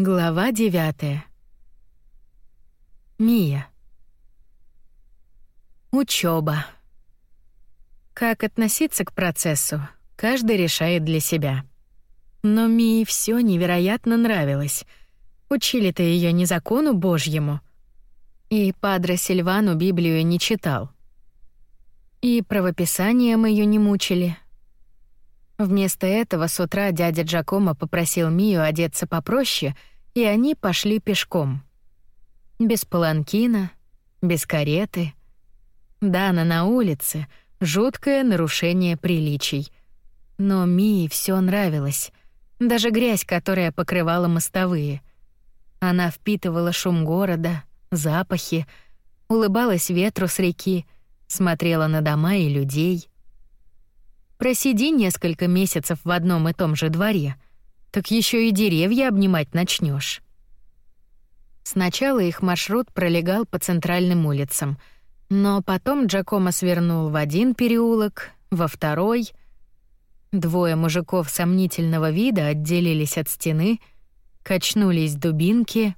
Глава девятая. Мия. Учёба. Как относиться к процессу, каждый решает для себя. Но Мии всё невероятно нравилось. Учили-то её не закону Божьему. И Падре Сильвану Библию не читал. И правописанием её не мучили. Вместо этого с утра дядя Джакомо попросил Мию одеться попроще, и они пошли пешком. Без паланкина, без кареты. Дана на улице — жуткое нарушение приличий. Но Мии все нравилось, даже грязь, которая покрывала мостовые. Она впитывала шум города, запахи, улыбалась ветру с реки, смотрела на дома и людей — Просиди несколько месяцев в одном и том же дворе, так еще и деревья обнимать начнешь. Сначала их маршрут пролегал по центральным улицам, но потом Джакомо свернул в один переулок, во второй. Двое мужиков сомнительного вида отделились от стены, качнулись дубинки.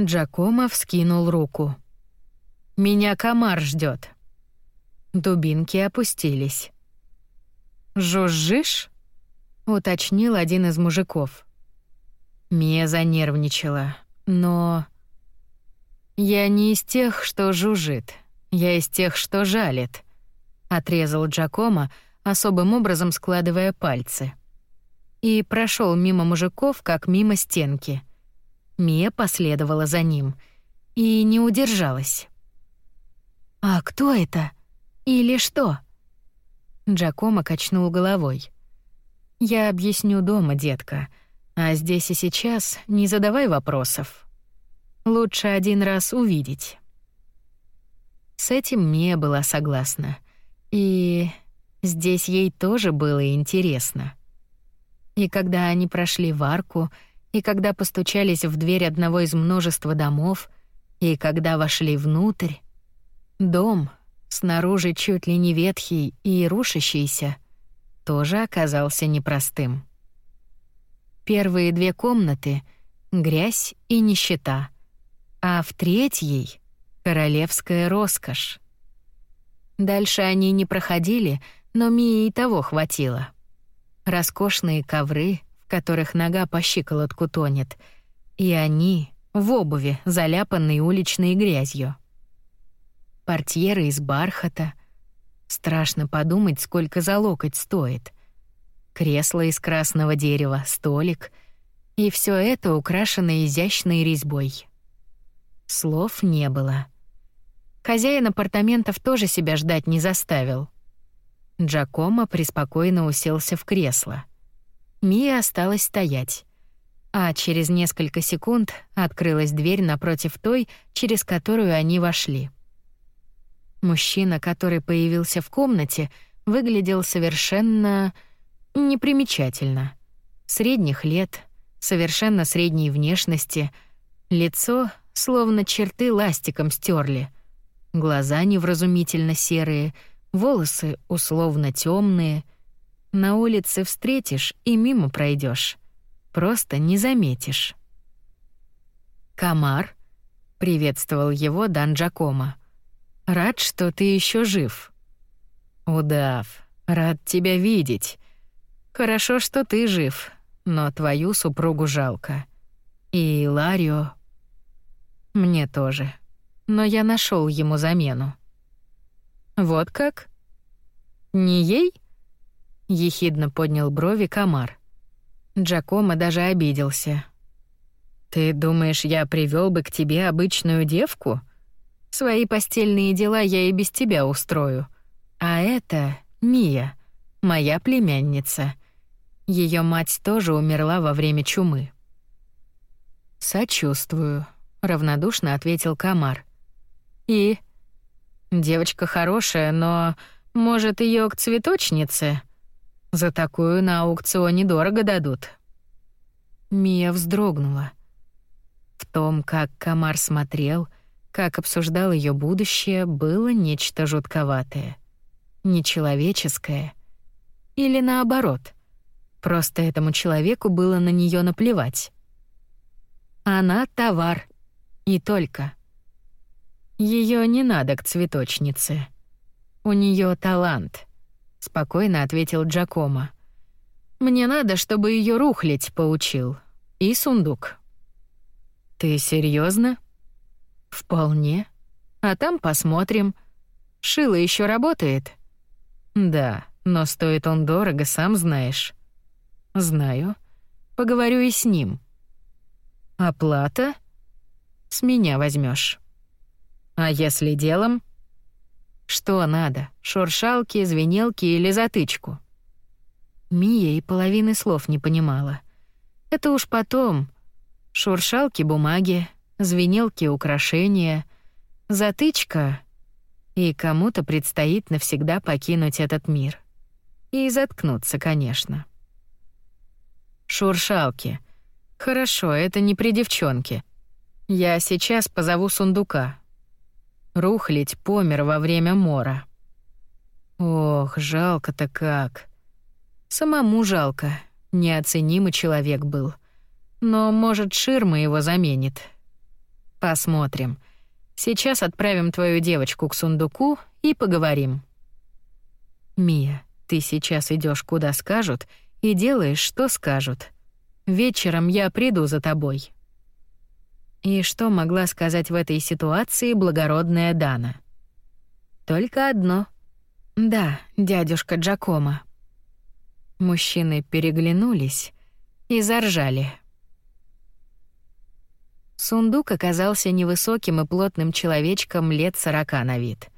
Джакомо вскинул руку. «Меня комар ждет. Дубинки опустились. «Жужжишь?» — уточнил один из мужиков. Мия занервничала, но... «Я не из тех, что жужжит, я из тех, что жалит», — отрезал Джакомо, особым образом складывая пальцы. И прошел мимо мужиков, как мимо стенки. Мия последовала за ним и не удержалась. «А кто это? Или что?» Джакомо качнул головой. «Я объясню дома, детка, а здесь и сейчас не задавай вопросов. Лучше один раз увидеть». С этим Мия была согласна. И здесь ей тоже было интересно. И когда они прошли в арку, и когда постучались в дверь одного из множества домов, и когда вошли внутрь, дом — снаружи чуть ли не ветхий и рушащийся, тоже оказался непростым. Первые две комнаты — грязь и нищета, а в третьей — королевская роскошь. Дальше они не проходили, но Мии и того хватило. Роскошные ковры, в которых нога по щиколотку тонет, и они в обуви, заляпанной уличной грязью портьеры из бархата. Страшно подумать, сколько за локоть стоит. Кресло из красного дерева, столик. И все это украшено изящной резьбой. Слов не было. Хозяин апартаментов тоже себя ждать не заставил. Джакомо преспокойно уселся в кресло. Мия осталась стоять. А через несколько секунд открылась дверь напротив той, через которую они вошли. Мужчина, который появился в комнате, выглядел совершенно непримечательно. Средних лет, совершенно средней внешности, лицо словно черты ластиком стерли, глаза невразумительно серые, волосы условно темные. На улице встретишь и мимо пройдешь, просто не заметишь. Камар приветствовал его Дан Джакомо. Рад, что ты еще жив. Удав, рад тебя видеть. Хорошо, что ты жив, но твою супругу жалко. И Ларио мне тоже. Но я нашел ему замену. Вот как? Не ей? ехидно поднял брови Камар. Джакомо даже обиделся. Ты думаешь, я привел бы к тебе обычную девку? Свои постельные дела я и без тебя устрою. А это Мия, моя племянница. Ее мать тоже умерла во время чумы. Сочувствую, равнодушно ответил Камар. И девочка хорошая, но может ее к цветочнице? За такую на аукционе дорого дадут. Мия вздрогнула. В том, как Камар смотрел, как обсуждал ее будущее, было нечто жутковатое. Нечеловеческое. Или наоборот. Просто этому человеку было на нее наплевать. Она товар. И только. Ее не надо к цветочнице. У нее талант, спокойно ответил Джакомо. Мне надо, чтобы ее рухлить поучил. И сундук. Ты серьезно? Вполне. А там посмотрим. Шило еще работает? Да, но стоит он дорого, сам знаешь. Знаю. Поговорю и с ним. Оплата? С меня возьмешь. А если делом? Что надо? Шуршалки, звенелки или затычку? Мия и половины слов не понимала. Это уж потом. Шуршалки бумаги, звенелки украшения, затычка и кому-то предстоит навсегда покинуть этот мир. И заткнуться, конечно. Шуршалки. Хорошо, это не при девчонке. Я сейчас позову сундука. Рухлить помер во время мора. Ох, жалко-то как. Самому жалко. Неоценимый человек был. Но, может, ширма его заменит. Посмотрим. Сейчас отправим твою девочку к сундуку и поговорим. Мия, ты сейчас идешь куда скажут и делаешь, что скажут. Вечером я приду за тобой. И что могла сказать в этой ситуации благородная Дана? Только одно. Да, дядюшка Джакомо. Мужчины переглянулись и заржали. Сундук оказался невысоким и плотным человечком лет сорока на вид.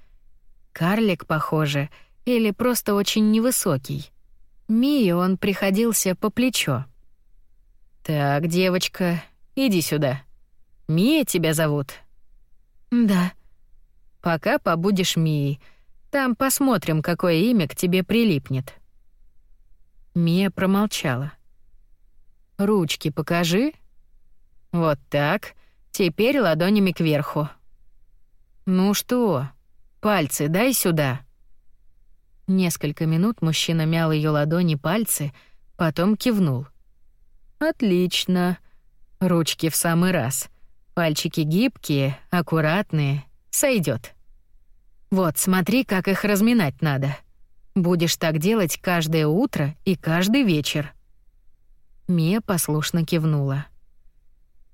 Карлик, похоже, или просто очень невысокий. Мии он приходился по плечо. «Так, девочка, иди сюда. Мия тебя зовут?» «Да». «Пока побудешь Мией. Там посмотрим, какое имя к тебе прилипнет». Мия промолчала. «Ручки покажи». «Вот так. Теперь ладонями кверху». «Ну что? Пальцы дай сюда». Несколько минут мужчина мял ее ладони пальцы, потом кивнул. «Отлично. Ручки в самый раз. Пальчики гибкие, аккуратные. Сойдет. Вот, смотри, как их разминать надо. Будешь так делать каждое утро и каждый вечер». Мия послушно кивнула.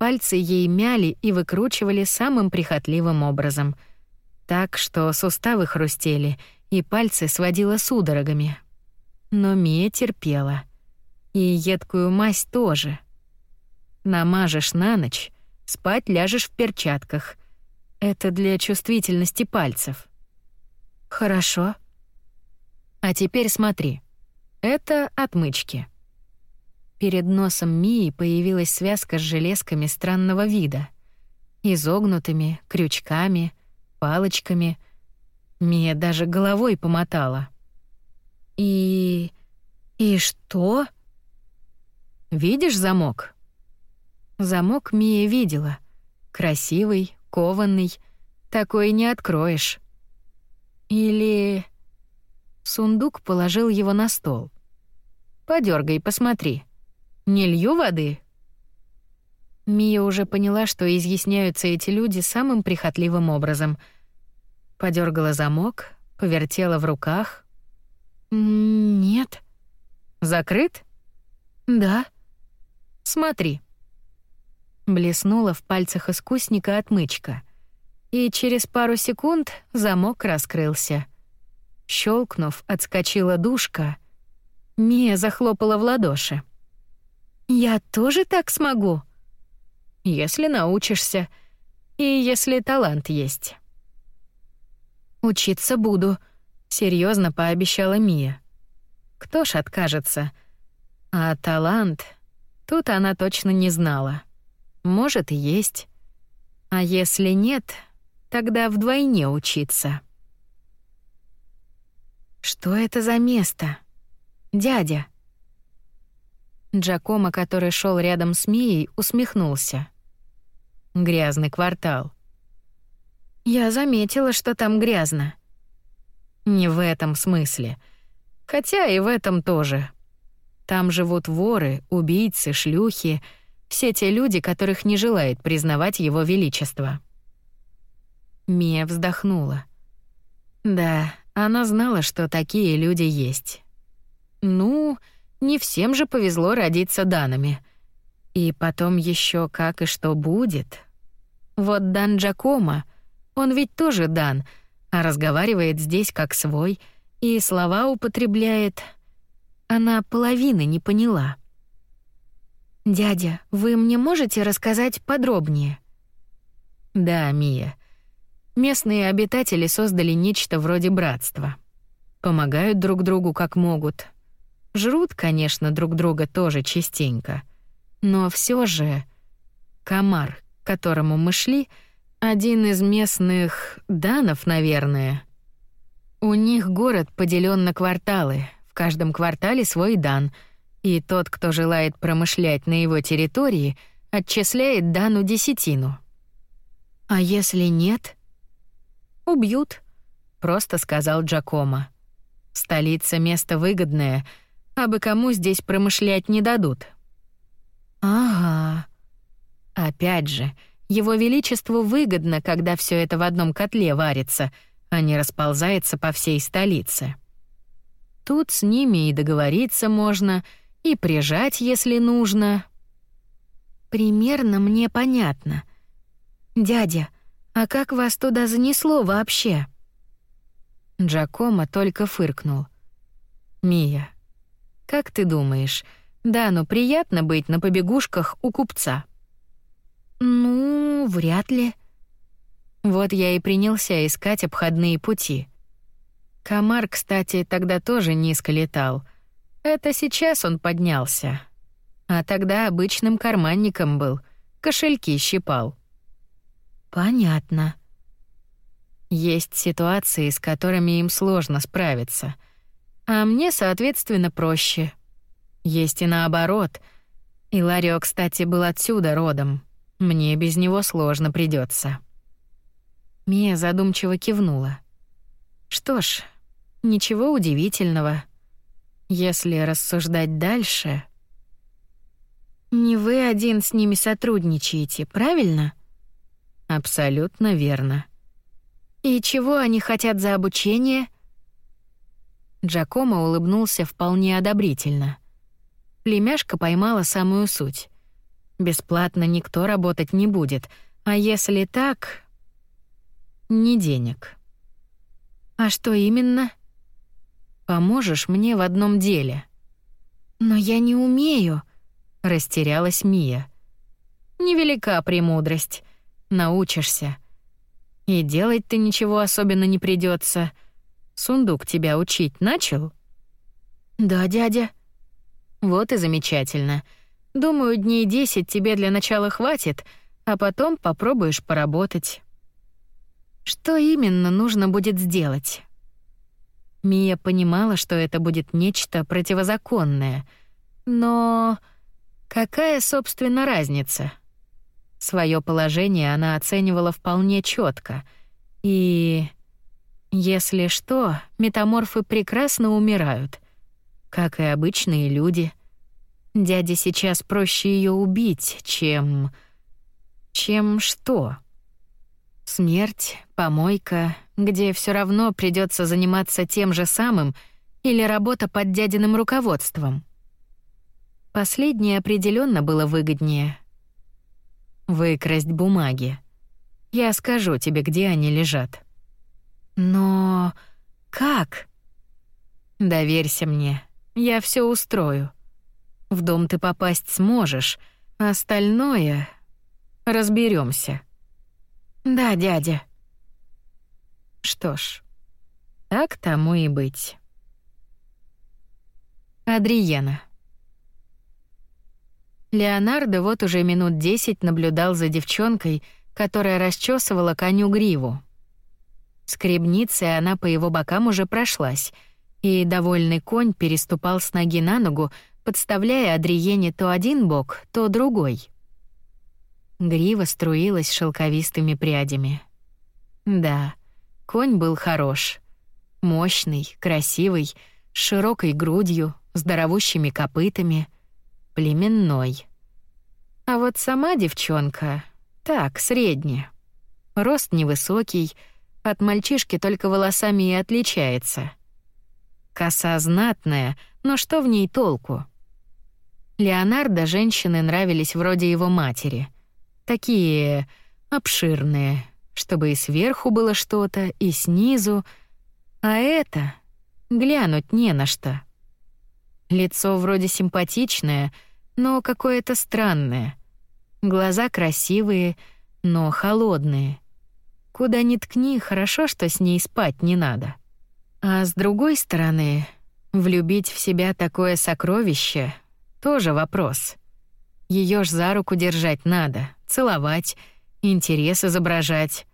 Пальцы ей мяли и выкручивали самым прихотливым образом, так что суставы хрустели и пальцы сводило судорогами. Но Мия терпела. И едкую мазь тоже. Намажешь на ночь, спать ляжешь в перчатках. Это для чувствительности пальцев. Хорошо. А теперь смотри. Это отмычки. Перед носом Мии появилась связка с железками странного вида. Изогнутыми, крючками, палочками. Мия даже головой помотала. «И... и что?» «Видишь замок?» Замок Мия видела. Красивый, кованный. Такой не откроешь. Или... Сундук положил его на стол. Подергай, посмотри. Не лью воды?» Мия уже поняла, что изъясняются эти люди самым прихотливым образом. Подергала замок, повертела в руках. «Нет». «Закрыт?» «Да». «Смотри». Блеснула в пальцах искусника отмычка. И через пару секунд замок раскрылся. Щелкнув, отскочила душка. Мия захлопала в ладоши. «Я тоже так смогу?» «Если научишься, и если талант есть». «Учиться буду», — серьезно пообещала Мия. «Кто ж откажется?» А талант... Тут она точно не знала. Может, и есть. А если нет, тогда вдвойне учиться. Что это за место? Дядя. Джакомо, который шел рядом с Мией, усмехнулся. Грязный квартал. Я заметила, что там грязно. Не в этом смысле. Хотя и в этом тоже. Там живут воры, убийцы, шлюхи, Все те люди, которых не желает признавать его величество. Мия вздохнула. Да, она знала, что такие люди есть. Ну, не всем же повезло родиться данными. И потом еще как и что будет. Вот Дан Джакома, он ведь тоже Дан, а разговаривает здесь как свой, и слова употребляет. Она половины не поняла. «Дядя, вы мне можете рассказать подробнее?» «Да, Мия. Местные обитатели создали нечто вроде братства. Помогают друг другу как могут. Жрут, конечно, друг друга тоже частенько. Но все же комар, к которому мы шли, один из местных данов, наверное. У них город поделен на кварталы. В каждом квартале свой дан, и тот, кто желает промышлять на его территории, отчисляет дану десятину. А если нет? «Убьют», — просто сказал Джакомо. «Столица — место выгодное, а бы кому здесь промышлять не дадут». «Ага». Опять же, его величеству выгодно, когда все это в одном котле варится, а не расползается по всей столице. Тут с ними и договориться можно, и прижать, если нужно. Примерно мне понятно. Дядя, а как вас туда занесло вообще? Джакомо только фыркнул. Мия, как ты думаешь, да, ну приятно быть на побегушках у купца? Ну, вряд ли. Вот я и принялся искать обходные пути. Комар, кстати, тогда тоже низко летал. Это сейчас он поднялся. А тогда обычным карманником был, кошельки щипал. Понятно. Есть ситуации, с которыми им сложно справиться, а мне, соответственно, проще. Есть и наоборот. И Ларио, кстати, был отсюда родом. Мне без него сложно придется. Мия задумчиво кивнула. Что ж, ничего удивительного. Если рассуждать дальше... Не вы один с ними сотрудничаете, правильно? Абсолютно верно. И чего они хотят за обучение? Джакомо улыбнулся вполне одобрительно. Племяшка поймала самую суть. Бесплатно никто работать не будет, а если так, не денег. А что именно? Поможешь мне в одном деле. Но я не умею, растерялась Мия. Невелика премудрость научишься. И делать ты ничего особенно не придется. Сундук тебя учить начал? Да, дядя. Вот и замечательно. Думаю, дней десять тебе для начала хватит, а потом попробуешь поработать. Что именно нужно будет сделать? Мия понимала, что это будет нечто противозаконное, но какая, собственно, разница? Своё положение она оценивала вполне чётко. И если что, метаморфы прекрасно умирают, как и обычные люди. Дяде сейчас проще её убить, чем чем что? Смерть, помойка, где всё равно придётся заниматься тем же самым, или работа под дядиным руководством. Последнее определённо было выгоднее — Выкрасть бумаги. Я скажу тебе, где они лежат. Но как? Доверься мне. Я все устрою. В дом ты попасть сможешь, остальное разберемся. Да, дядя. Что ж, так тому и быть. Адриена. Леонардо вот уже минут десять наблюдал за девчонкой, которая расчесывала коню гриву. Скребницей она по его бокам уже прошлась, и довольный конь переступал с ноги на ногу, подставляя Адриене то один бок, то другой. Грива струилась шелковистыми прядями. Да, конь был хорош. Мощный, красивый, с широкой грудью, здоровущими копытами — племенной. А вот сама девчонка так, средняя. Рост невысокий, от мальчишки только волосами и отличается. Коса знатная, но что в ней толку? Леонардо женщины нравились вроде его матери. Такие обширные, чтобы и сверху было что-то, и снизу. А это глянуть не на что. Лицо вроде симпатичное, но какое-то странное. Глаза красивые, но холодные. Куда ни ткни, хорошо, что с ней спать не надо. А с другой стороны, влюбить в себя такое сокровище — тоже вопрос. Ее ж за руку держать надо, целовать, интерес изображать.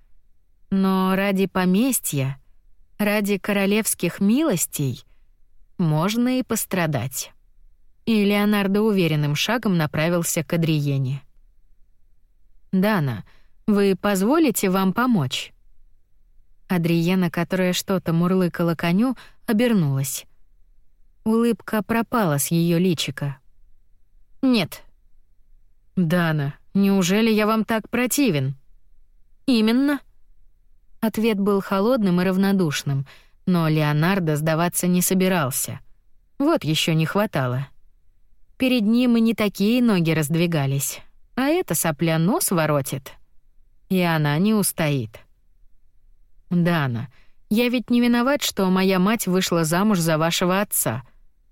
Но ради поместья, ради королевских милостей можно и пострадать. И Леонардо уверенным шагом направился к Адриене. «Дана, вы позволите вам помочь?» Адриена, которая что-то мурлыкала коню, обернулась. Улыбка пропала с ее личика. «Нет». «Дана, неужели я вам так противен?» «Именно». Ответ был холодным и равнодушным, но Леонардо сдаваться не собирался. Вот еще не хватало. Перед ним и не такие ноги раздвигались, а эта сопля нос воротит. И она не устоит. «Дана, я ведь не виноват, что моя мать вышла замуж за вашего отца.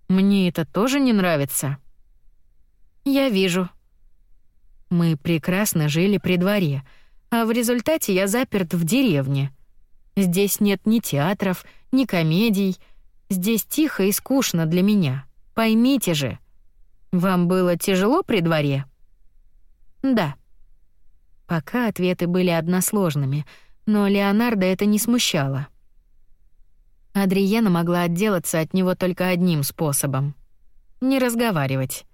Мне это тоже не нравится». «Я вижу». Мы прекрасно жили при дворе, а в результате я заперт в деревне. Здесь нет ни театров, ни комедий. Здесь тихо и скучно для меня. Поймите же. Вам было тяжело при дворе?» «Да». Пока ответы были односложными, но Леонардо это не смущало. Адриена могла отделаться от него только одним способом — не разговаривать.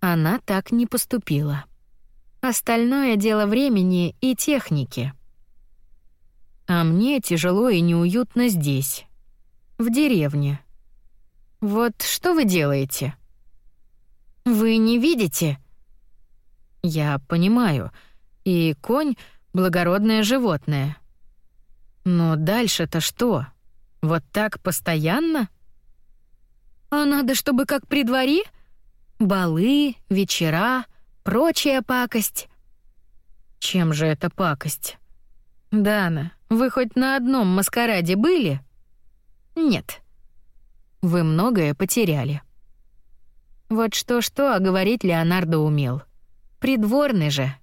Она так не поступила. Остальное дело времени и техники. А мне тяжело и неуютно здесь, в деревне. Вот что вы делаете? Вы не видите? Я понимаю. И конь — благородное животное. Но дальше-то что? Вот так постоянно? А надо, чтобы как при дворе? Балы, вечера, прочая пакость. Чем же это пакость? Дана, вы хоть на одном маскараде были? Нет. Вы многое потеряли. Вот что-что, а говорить Леонардо умел. Придворный же.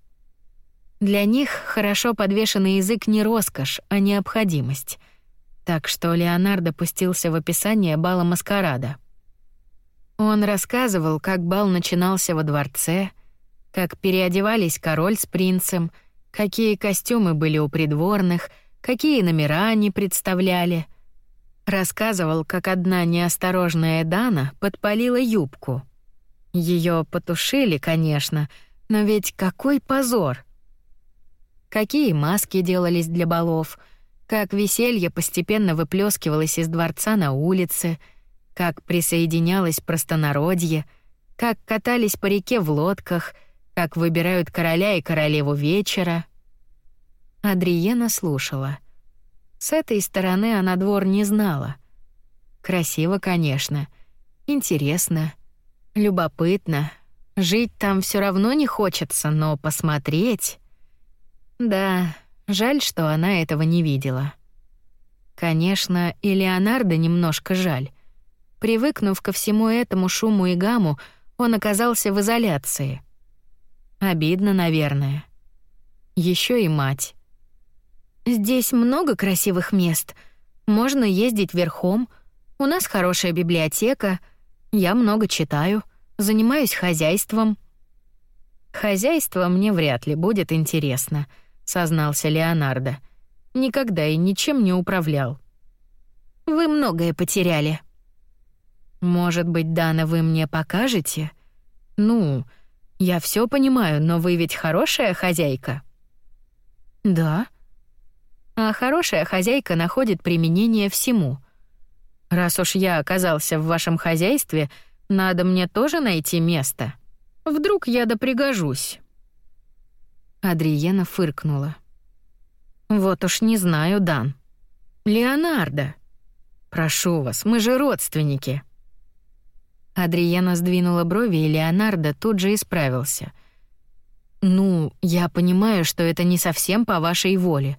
Для них хорошо подвешенный язык не роскошь, а необходимость. Так что Леонардо пустился в описание бала маскарада. Он рассказывал, как бал начинался во дворце, как переодевались король с принцем, какие костюмы были у придворных, какие номера они представляли. Рассказывал, как одна неосторожная Дана подпалила юбку — ее потушили, конечно, но ведь какой позор! Какие маски делались для балов, как веселье постепенно выплескивалось из дворца на улице, как присоединялось простонародье, как катались по реке в лодках, как выбирают короля и королеву вечера. Адриена слушала. С этой стороны она двор не знала. Красиво, конечно, интересно — Любопытно. Жить там все равно не хочется, но посмотреть... Да, жаль, что она этого не видела. Конечно, и Леонардо немножко жаль. Привыкнув ко всему этому шуму и гамму, он оказался в изоляции. Обидно, наверное. Еще и мать. «Здесь много красивых мест. Можно ездить верхом. У нас хорошая библиотека — я много читаю, занимаюсь хозяйством». «Хозяйство мне вряд ли будет интересно», — сознался Леонардо. «Никогда и ничем не управлял». «Вы многое потеряли». «Может быть, Дана, вы мне покажете?» «Ну, я все понимаю, но вы ведь хорошая хозяйка». «Да». «А хорошая хозяйка находит применение всему — Раз уж я оказался в вашем хозяйстве, надо мне тоже найти место. Вдруг я да пригожусь. Адриена фыркнула. Вот уж не знаю, Дан. Леонардо. Прошу вас, мы же родственники. Адриена сдвинула брови, и Леонардо тут же исправился. Ну, я понимаю, что это не совсем по вашей воле.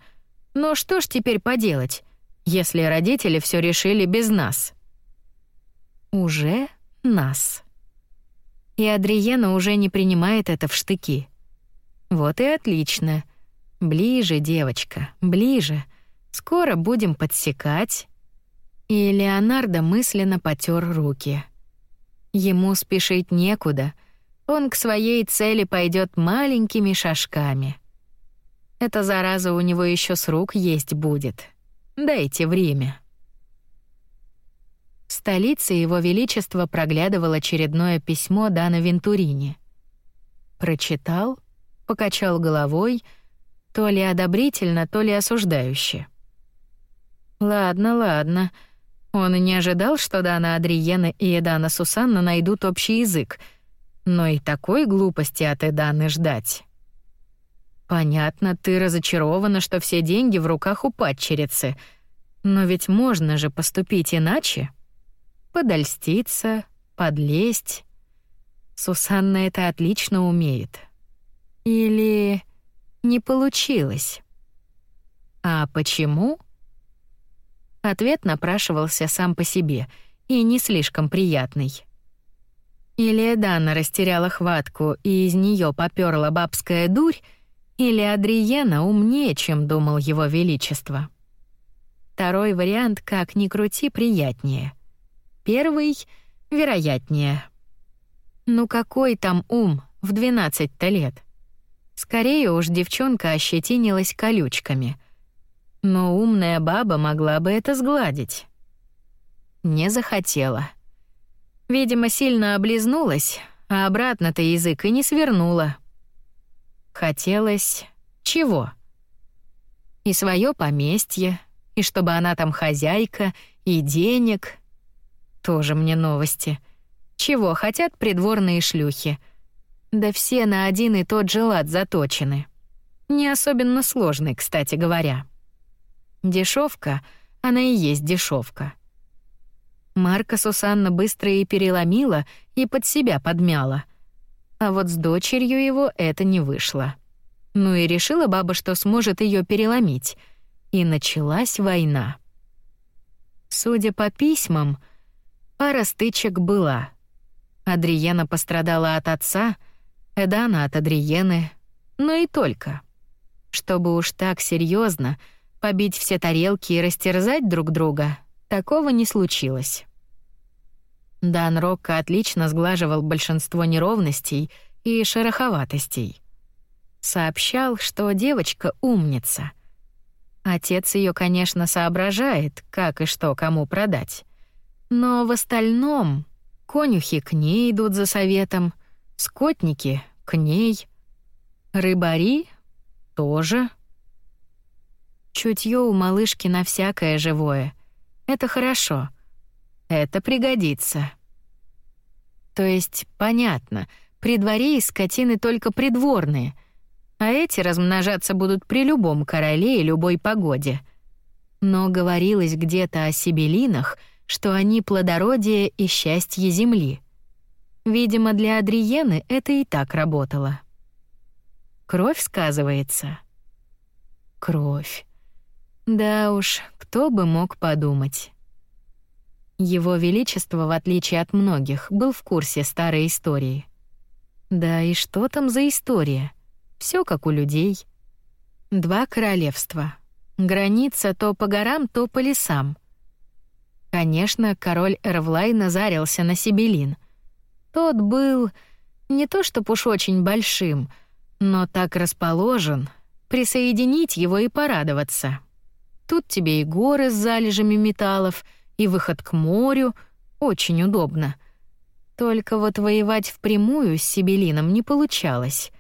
Но что ж теперь поделать, если родители все решили без нас? Уже нас. И Адриена уже не принимает это в штыки. Вот и отлично. Ближе, девочка, ближе. Скоро будем подсекать. И Леонардо мысленно потер руки. Ему спешить некуда. Он к своей цели пойдет маленькими шажками. Эта зараза у него еще с рук есть будет. Дайте время. В столице его величество проглядывал очередное письмо Дана Вентурини. Прочитал, покачал головой, то ли одобрительно, то ли осуждающе. Ладно, ладно. Он и не ожидал, что Дана Адриена и Эдана Сусанна найдут общий язык, но и такой глупости от Эданы ждать. Понятно, ты разочарована, что все деньги в руках у падчерицы, но ведь можно же поступить иначе подольститься, подлезть. Сусанна это отлично умеет. Или не получилось? А почему? Ответ напрашивался сам по себе и не слишком приятный. Или Эдана растеряла хватку, и из нее попёрла бабская дурь, или Адриена умнее, чем думал его величество. Второй вариант, как ни крути, приятнее. Первый — вероятнее. Ну какой там ум в 12-то лет? Скорее уж девчонка ощетинилась колючками. Но умная баба могла бы это сгладить. Не захотела. Видимо, сильно облизнулась, а обратно-то язык и не свернула. Хотелось... чего? И свое поместье, и чтобы она там хозяйка, и денег, тоже мне новости. Чего хотят придворные шлюхи? Да все на один и тот же лад заточены. Не особенно сложный, кстати говоря. Дешевка, она и есть дешевка. Марка Сусанна быстро и переломила, и под себя подмяла. А вот с дочерью его это не вышло. Ну и решила баба, что сможет ее переломить. И началась война. Судя по письмам, Пара стычек была. Адриена пострадала от отца, Эдана от Адриены, но и только. Чтобы уж так серьезно побить все тарелки и растерзать друг друга, такого не случилось. Дан Рокко отлично сглаживал большинство неровностей и шероховатостей. Сообщал, что девочка умница. Отец ее, конечно, соображает, как и что кому продать. Но в остальном конюхи к ней идут за советом, скотники — к ней, рыбари — тоже. Чутье у малышки на всякое живое. Это хорошо. Это пригодится. То есть, понятно, при дворе из скотины только придворные, а эти размножаться будут при любом короле и любой погоде. Но говорилось где-то о сибелинах — что они плодородие и счастье земли. Видимо, для Адриены это и так работало. Кровь сказывается. Кровь. Да уж, кто бы мог подумать. Его величество, в отличие от многих, был в курсе старой истории. Да и что там за история? Все как у людей. Два королевства. Граница то по горам, то по лесам — Конечно, король Эрвлай назарился на Сибелин. Тот был не то чтоб уж очень большим, но так расположен, присоединить его и порадоваться. Тут тебе и горы с залежами металлов, и выход к морю, очень удобно. Только вот воевать впрямую с Сибелином не получалось.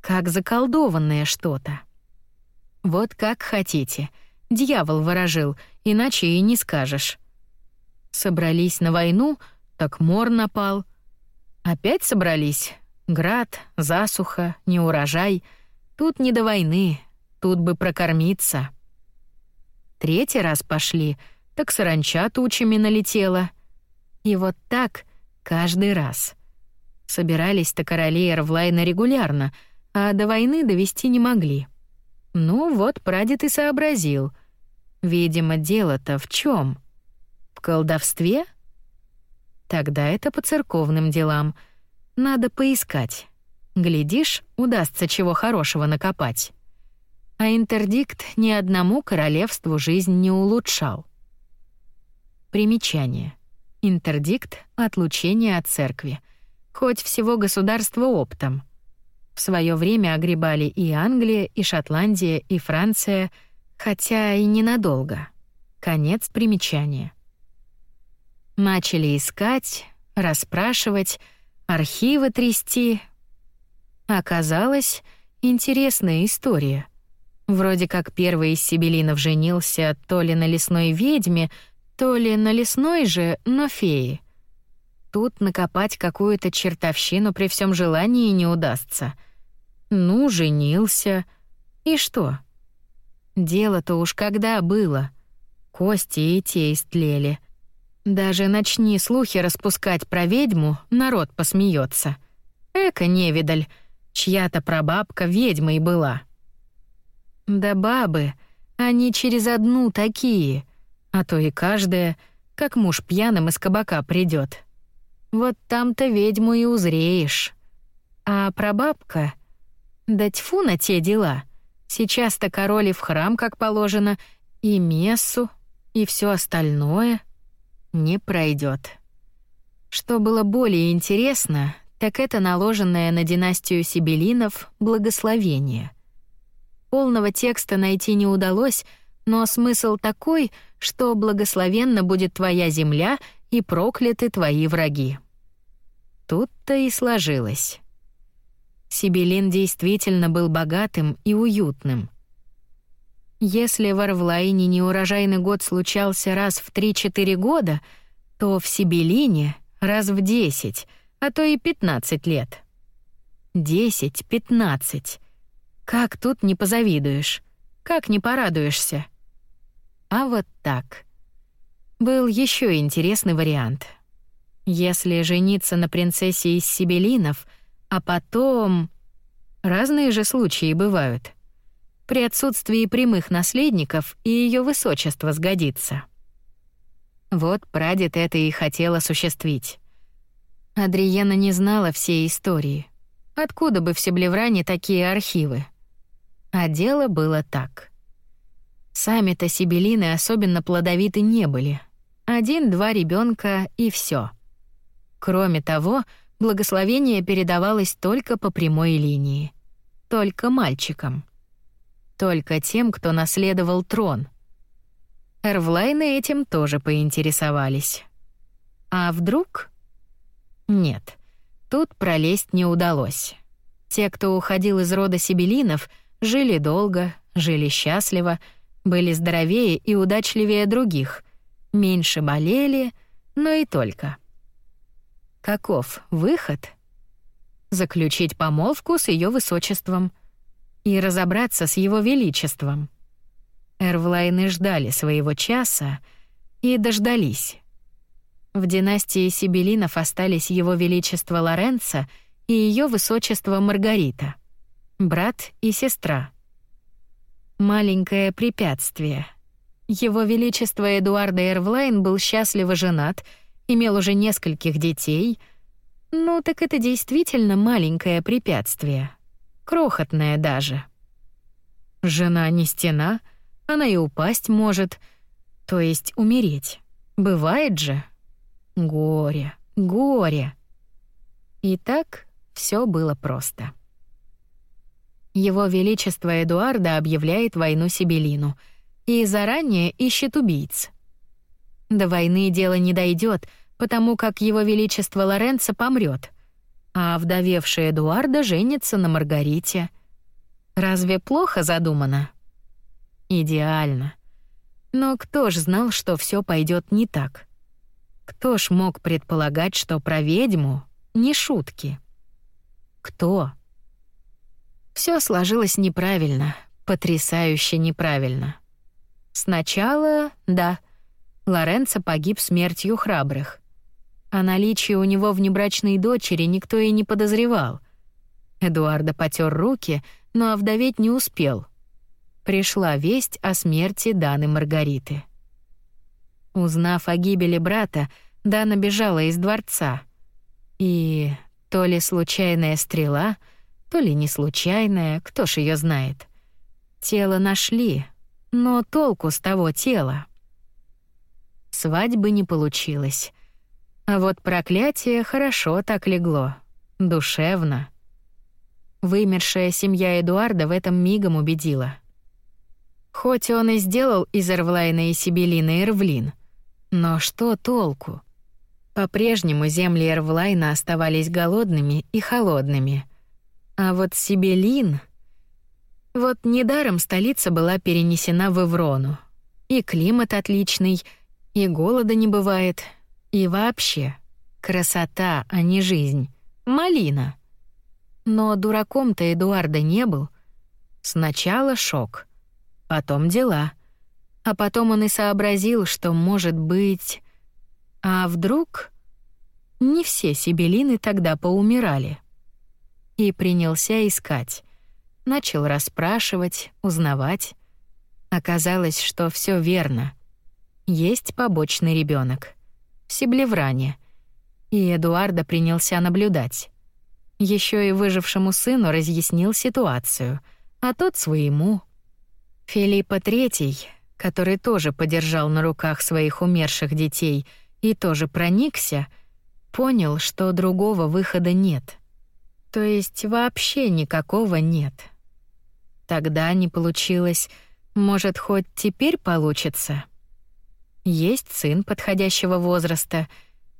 Как заколдованное что-то. Вот как хотите. Дьявол ворожил, иначе и не скажешь. Собрались на войну, так мор напал. Опять собрались. Град, засуха, неурожай. Тут не до войны, тут бы прокормиться. Третий раз пошли, так саранча тучами налетела. И вот так каждый раз. Собирались-то короли Эрвлайна регулярно, а до войны довести не могли. Ну вот прадед и сообразил. Видимо, дело-то в чем? В колдовстве? Тогда это по церковным делам. Надо поискать. Глядишь, удастся чего хорошего накопать. А интердикт ни одному королевству жизнь не улучшал. Примечание. Интердикт — отлучение от церкви. Хоть всего государства оптом. В свое время огребали и Англия, и Шотландия, и Франция, хотя и ненадолго. Конец примечания. Начали искать, расспрашивать, архивы трясти. Оказалось, интересная история. Вроде как первый из сибелинов женился то ли на лесной ведьме, то ли на лесной же, но фее. Тут накопать какую-то чертовщину при всем желании не удастся. Ну, женился. И что? Дело-то уж когда было. Кости и те истлели. Даже начни слухи распускать про ведьму, народ посмеется. Эка невидаль, чья-то прабабка ведьмой была. Да бабы, они через одну такие, а то и каждая, как муж пьяным из кабака придет. Вот там-то ведьму и узреешь. А прабабка... Да тьфу на те дела. Сейчас-то король и в храм, как положено, и мессу, и все остальное — не пройдет. Что было более интересно, так это наложенное на династию Сибелинов благословение. Полного текста найти не удалось, но смысл такой, что благословенна будет твоя земля и прокляты твои враги. Тут-то и сложилось. Сибелин действительно был богатым и уютным. Если в Арвлаине неурожайный год случался раз в 3-4 года, то в Сибелине раз в 10, а то и 15 лет. 10-15. Как тут не позавидуешь? Как не порадуешься? А вот так. Был еще интересный вариант. Если жениться на принцессе из Сибелинов, а потом... Разные же случаи бывают — при отсутствии прямых наследников и ее высочество сгодится. Вот прадед это и хотел осуществить. Адриена не знала всей истории. Откуда бы в Себлевране такие архивы? А дело было так. Сами-то сибелины особенно плодовиты не были. Один-два ребенка и все. Кроме того, благословение передавалось только по прямой линии. Только мальчикам — только тем, кто наследовал трон. Эрвлайны этим тоже поинтересовались. А вдруг? Нет, тут пролезть не удалось. Те, кто уходил из рода Сибелинов, жили долго, жили счастливо, были здоровее и удачливее других, меньше болели, но и только. Каков выход? Заключить помолвку с ее высочеством — и разобраться с его величеством. Эрвлайны ждали своего часа и дождались. В династии Сибелинов остались его величество Лоренцо и ее высочество Маргарита, брат и сестра. Маленькое препятствие. Его величество Эдуарда Эрвлайн был счастливо женат, имел уже нескольких детей. Ну так это действительно маленькое препятствие крохотная даже. Жена не стена, она и упасть может, то есть умереть. Бывает же. Горе, горе. И так все было просто. Его Величество Эдуарда объявляет войну Сибелину и заранее ищет убийц. До войны дело не дойдет, потому как его Величество Лоренцо помрет а вдовевшая Эдуарда женится на Маргарите. Разве плохо задумано? Идеально. Но кто ж знал, что все пойдет не так? Кто ж мог предполагать, что про ведьму не шутки? Кто? Все сложилось неправильно, потрясающе неправильно. Сначала, да, Лоренцо погиб смертью храбрых. О наличии у него внебрачной дочери никто и не подозревал. Эдуардо потер руки, но овдоветь не успел. Пришла весть о смерти Даны Маргариты. Узнав о гибели брата, Дана бежала из дворца. И то ли случайная стрела, то ли не случайная, кто ж ее знает. Тело нашли, но толку с того тела. Свадьбы не получилось. А вот проклятие хорошо так легло. Душевно. Вымершая семья Эдуарда в этом мигом убедила. Хоть он и сделал из Эрвлайна и Сибелина Эрвлин, но что толку? По-прежнему земли Эрвлайна оставались голодными и холодными. А вот Сибелин... Вот недаром столица была перенесена в Эврону. И климат отличный, и голода не бывает, и вообще, красота, а не жизнь. Малина. Но дураком-то Эдуарда не был. Сначала шок, потом дела. А потом он и сообразил, что, может быть... А вдруг... Не все сибелины тогда поумирали. И принялся искать. Начал расспрашивать, узнавать. Оказалось, что все верно. Есть побочный ребенок Сиблевране. И Эдуарда принялся наблюдать. Еще и выжившему сыну разъяснил ситуацию, а тот своему. Филиппа III, который тоже подержал на руках своих умерших детей и тоже проникся, понял, что другого выхода нет. То есть вообще никакого нет. Тогда не получилось, может, хоть теперь получится. Есть сын подходящего возраста,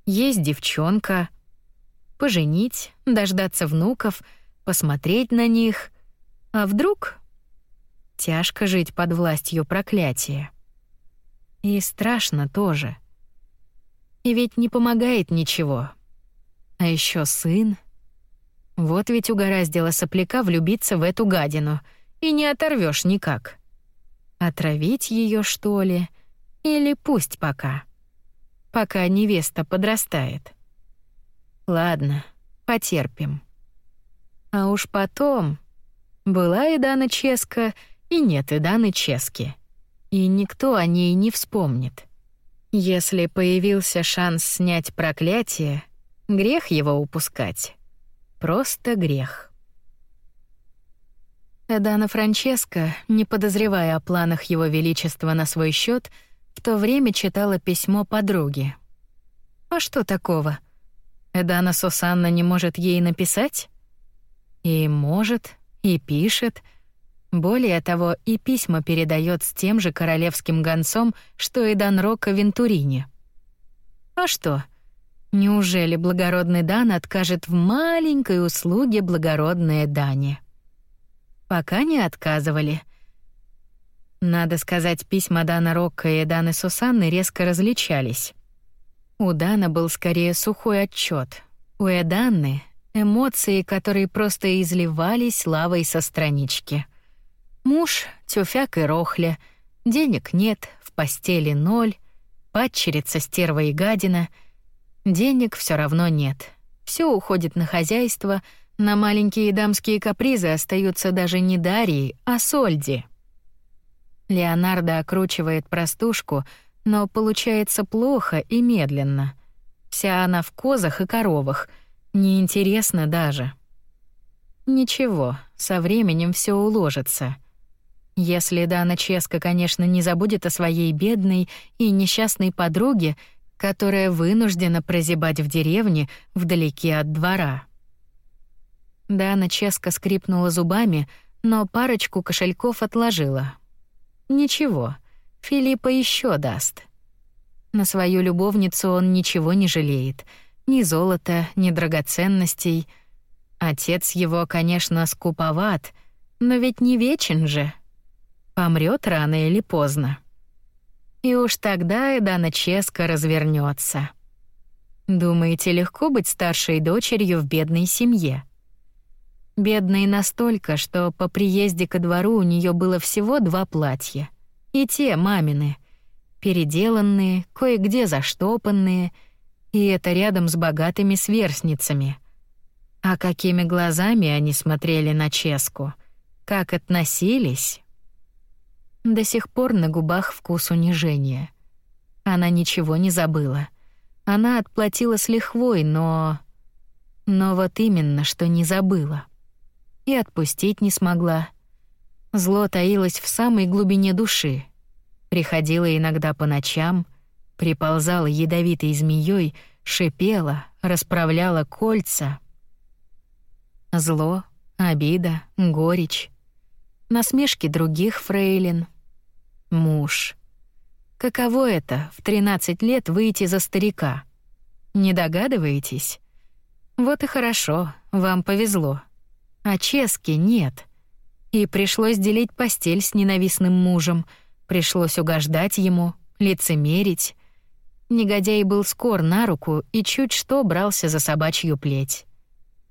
есть девчонка. Поженить, дождаться внуков, посмотреть на них. А вдруг тяжко жить под властью проклятия. И страшно тоже. И ведь не помогает ничего. А еще сын. Вот ведь угораздило сопляка влюбиться в эту гадину, и не оторвешь никак. Отравить ее что ли? Или пусть пока. Пока невеста подрастает. Ладно, потерпим. А уж потом... Была и Дана Ческа, и нет и Даны Чески. И никто о ней не вспомнит. Если появился шанс снять проклятие, грех его упускать. Просто грех. Эдана Франческо, не подозревая о планах его величества на свой счет, в то время читала письмо подруге. А что такого? Эдана Сусанна не может ей написать? И может, и пишет. Более того, и письма передает с тем же королевским гонцом, что и Дан Рокко Вентурине. А что? Неужели благородный Дан откажет в маленькой услуге благородной Дане? Пока не отказывали — надо сказать, письма Дана Рокко и Даны Сусанны резко различались. У Дана был скорее сухой отчет. У Эданны — эмоции, которые просто изливались лавой со странички. Муж — тюфяк и рохля, денег нет, в постели ноль, падчерица стерва и гадина. Денег все равно нет. Все уходит на хозяйство, на маленькие дамские капризы остаются даже не Дарьи, а Сольди. Леонардо окручивает простушку, но получается плохо и медленно. Вся она в козах и коровах, неинтересно даже. Ничего, со временем все уложится. Если Дана Ческа, конечно, не забудет о своей бедной и несчастной подруге, которая вынуждена прозябать в деревне вдалеке от двора. Дана Ческа скрипнула зубами, но парочку кошельков отложила. Ничего, Филиппа еще даст. На свою любовницу он ничего не жалеет. Ни золота, ни драгоценностей. Отец его, конечно, скуповат, но ведь не вечен же. Помрет рано или поздно. И уж тогда Эдана Ческа развернется. Думаете, легко быть старшей дочерью в бедной семье? Бедной настолько, что по приезде ко двору у нее было всего два платья. И те мамины, переделанные, кое-где заштопанные, и это рядом с богатыми сверстницами. А какими глазами они смотрели на Ческу, как относились. До сих пор на губах вкус унижения. Она ничего не забыла. Она отплатила с лихвой, но... Но вот именно, что не забыла. И отпустить не смогла. Зло таилось в самой глубине души. Приходило иногда по ночам, приползала ядовитой змеей, шипела, расправляла кольца. Зло, обида, горечь. Насмешки других фрейлин. Муж. Каково это в 13 лет выйти за старика? Не догадываетесь? Вот и хорошо, вам повезло. А Чески нет. И пришлось делить постель с ненавистным мужем, пришлось угождать ему, лицемерить. Негодяй был скор на руку и чуть что брался за собачью плеть.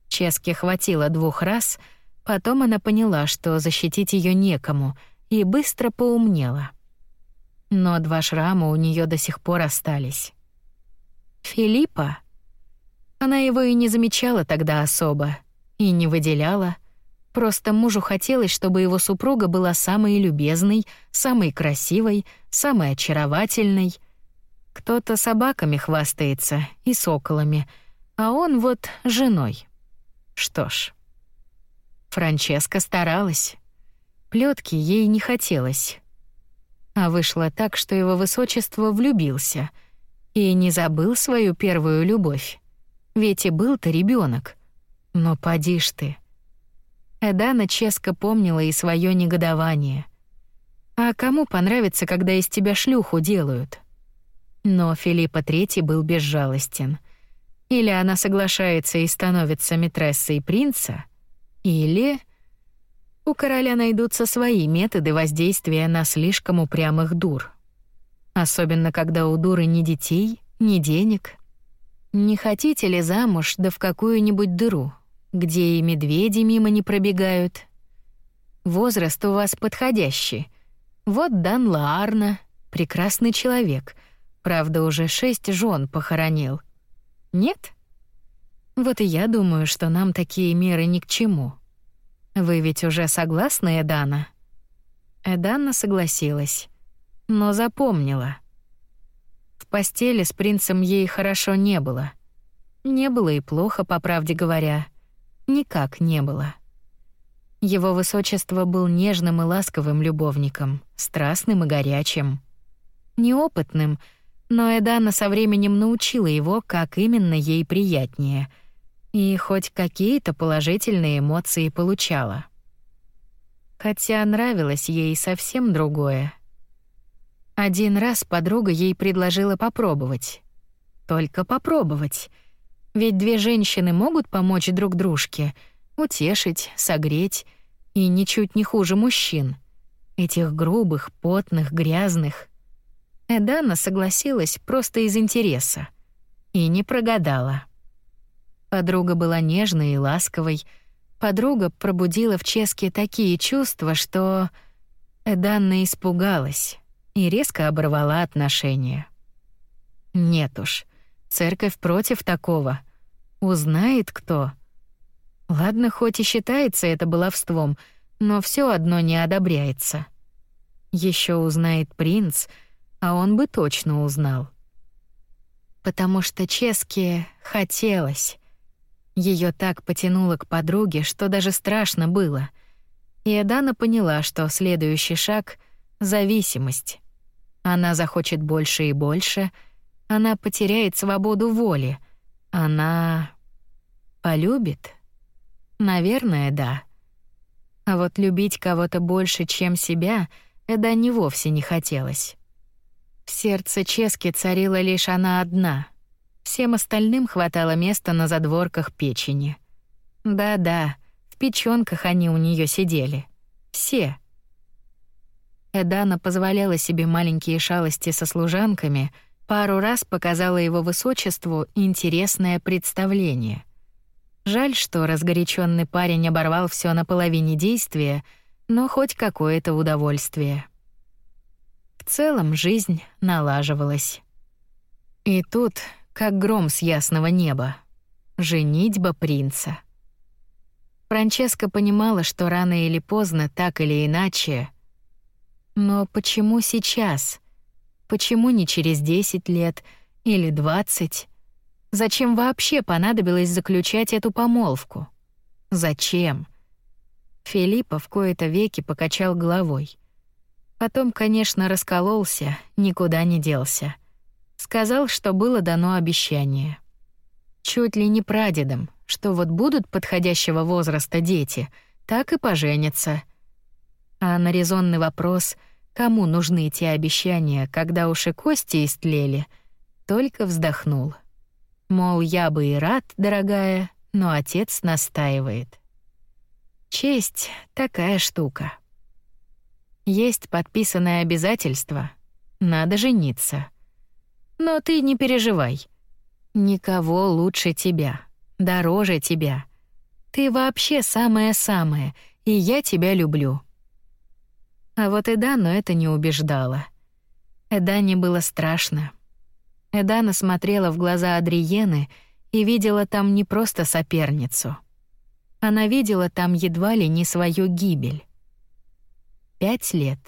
Ческе хватило двух раз, потом она поняла, что защитить ее некому, и быстро поумнела. Но два шрама у нее до сих пор остались. Филиппа она его и не замечала тогда особо, и не выделяла. Просто мужу хотелось, чтобы его супруга была самой любезной, самой красивой, самой очаровательной. Кто-то собаками хвастается и соколами, а он вот женой. Что ж, Франческа старалась. Плетки ей не хотелось. А вышло так, что его высочество влюбился и не забыл свою первую любовь. Ведь и был-то ребенок. Но поди ж ты. Эдана честно помнила и свое негодование. А кому понравится, когда из тебя шлюху делают? Но Филиппа Третий был безжалостен. Или она соглашается и становится митрессой принца, или у короля найдутся свои методы воздействия на слишком упрямых дур. Особенно когда у дуры ни детей, ни денег, не хотите ли замуж да в какую-нибудь дыру, где и медведи мимо не пробегают? Возраст у вас подходящий. Вот Дан Лаарна, прекрасный человек, правда, уже шесть жен похоронил. Нет? Вот и я думаю, что нам такие меры ни к чему. Вы ведь уже согласны, Эдана? Эдана согласилась, но запомнила — постели с принцем ей хорошо не было. Не было и плохо, по правде говоря. Никак не было. Его высочество был нежным и ласковым любовником, страстным и горячим. Неопытным, но Эдана со временем научила его, как именно ей приятнее, и хоть какие-то положительные эмоции получала. Хотя нравилось ей совсем другое — один раз подруга ей предложила попробовать. Только попробовать. Ведь две женщины могут помочь друг дружке, утешить, согреть, и ничуть не хуже мужчин. Этих грубых, потных, грязных. Эдана согласилась просто из интереса. И не прогадала. Подруга была нежной и ласковой. Подруга пробудила в Ческе такие чувства, что Эданна испугалась и резко оборвала отношения. Нет уж, церковь против такого. Узнает кто. Ладно, хоть и считается это баловством, но все одно не одобряется. Еще узнает принц, а он бы точно узнал. Потому что Ческе хотелось. Ее так потянуло к подруге, что даже страшно было. И Адана поняла, что следующий шаг — зависимость. Она захочет больше и больше, она потеряет свободу воли. Она полюбит? Наверное, да. А вот любить кого-то больше, чем себя, это не вовсе не хотелось. В сердце Чески царила лишь она одна. Всем остальным хватало места на задворках печени. Да-да, в печёнках они у неё сидели. Все. Эдана позволяла себе маленькие шалости со служанками, пару раз показала его высочеству интересное представление. Жаль, что разгоряченный парень оборвал все на половине действия, но хоть какое-то удовольствие. В целом жизнь налаживалась. И тут, как гром с ясного неба, женитьба принца. Франческа понимала, что рано или поздно, так или иначе. Но почему сейчас? Почему не через 10 лет или 20? Зачем вообще понадобилось заключать эту помолвку? Зачем? Филиппа в кои-то веки покачал головой. Потом, конечно, раскололся, никуда не делся. Сказал, что было дано обещание. Чуть ли не прадедом, что вот будут подходящего возраста дети, так и поженятся. А на резонный вопрос, кому нужны эти обещания, когда уж кости истлели, только вздохнул. Мол, я бы и рад, дорогая, но отец настаивает. Честь — такая штука. Есть подписанное обязательство. Надо жениться. Но ты не переживай. Никого лучше тебя, дороже тебя. Ты вообще самое-самое, и я тебя люблю. А вот Эдану это не убеждало. Эдане было страшно. Эдана смотрела в глаза Адриены и видела там не просто соперницу. Она видела там едва ли не свою гибель. Пять лет.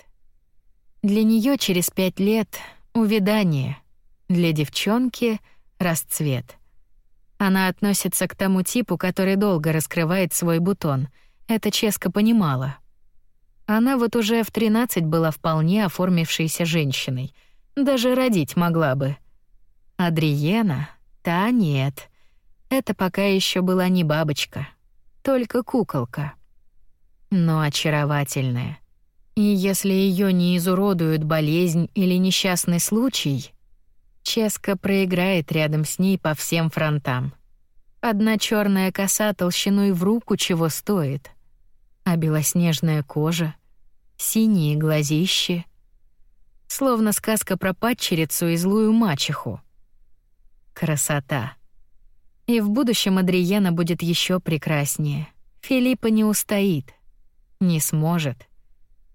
Для нее через пять лет — увядание, для девчонки — расцвет. Она относится к тому типу, который долго раскрывает свой бутон. Это Ческа понимала. Она вот уже в 13 была вполне оформившейся женщиной. Даже родить могла бы — Адриена? Та нет. Это пока еще была не бабочка, только куколка. Но очаровательная. И если ее не изуродуют болезнь или несчастный случай, Ческа проиграет рядом с ней по всем фронтам. Одна черная коса толщиной в руку чего стоит, а белоснежная кожа, синие глазищи, словно сказка про падчерицу и злую мачеху. Красота. И в будущем Адриена будет еще прекраснее. Филиппа не устоит. Не сможет.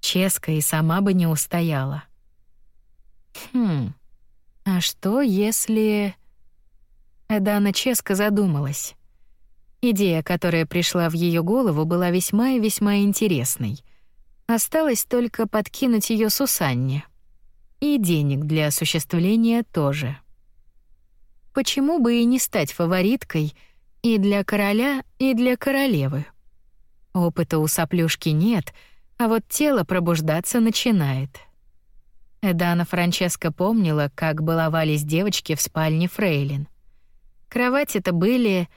Ческа и сама бы не устояла. Хм. А что если... Эдана Ческа задумалась. Идея, которая пришла в ее голову, была весьма и весьма интересной. Осталось только подкинуть ее Сусанне. И денег для осуществления тоже почему бы и не стать фавориткой и для короля, и для королевы? Опыта у соплюшки нет, а вот тело пробуждаться начинает. Эдана Франческа помнила, как баловались девочки в спальне Фрейлин. Кровати-то были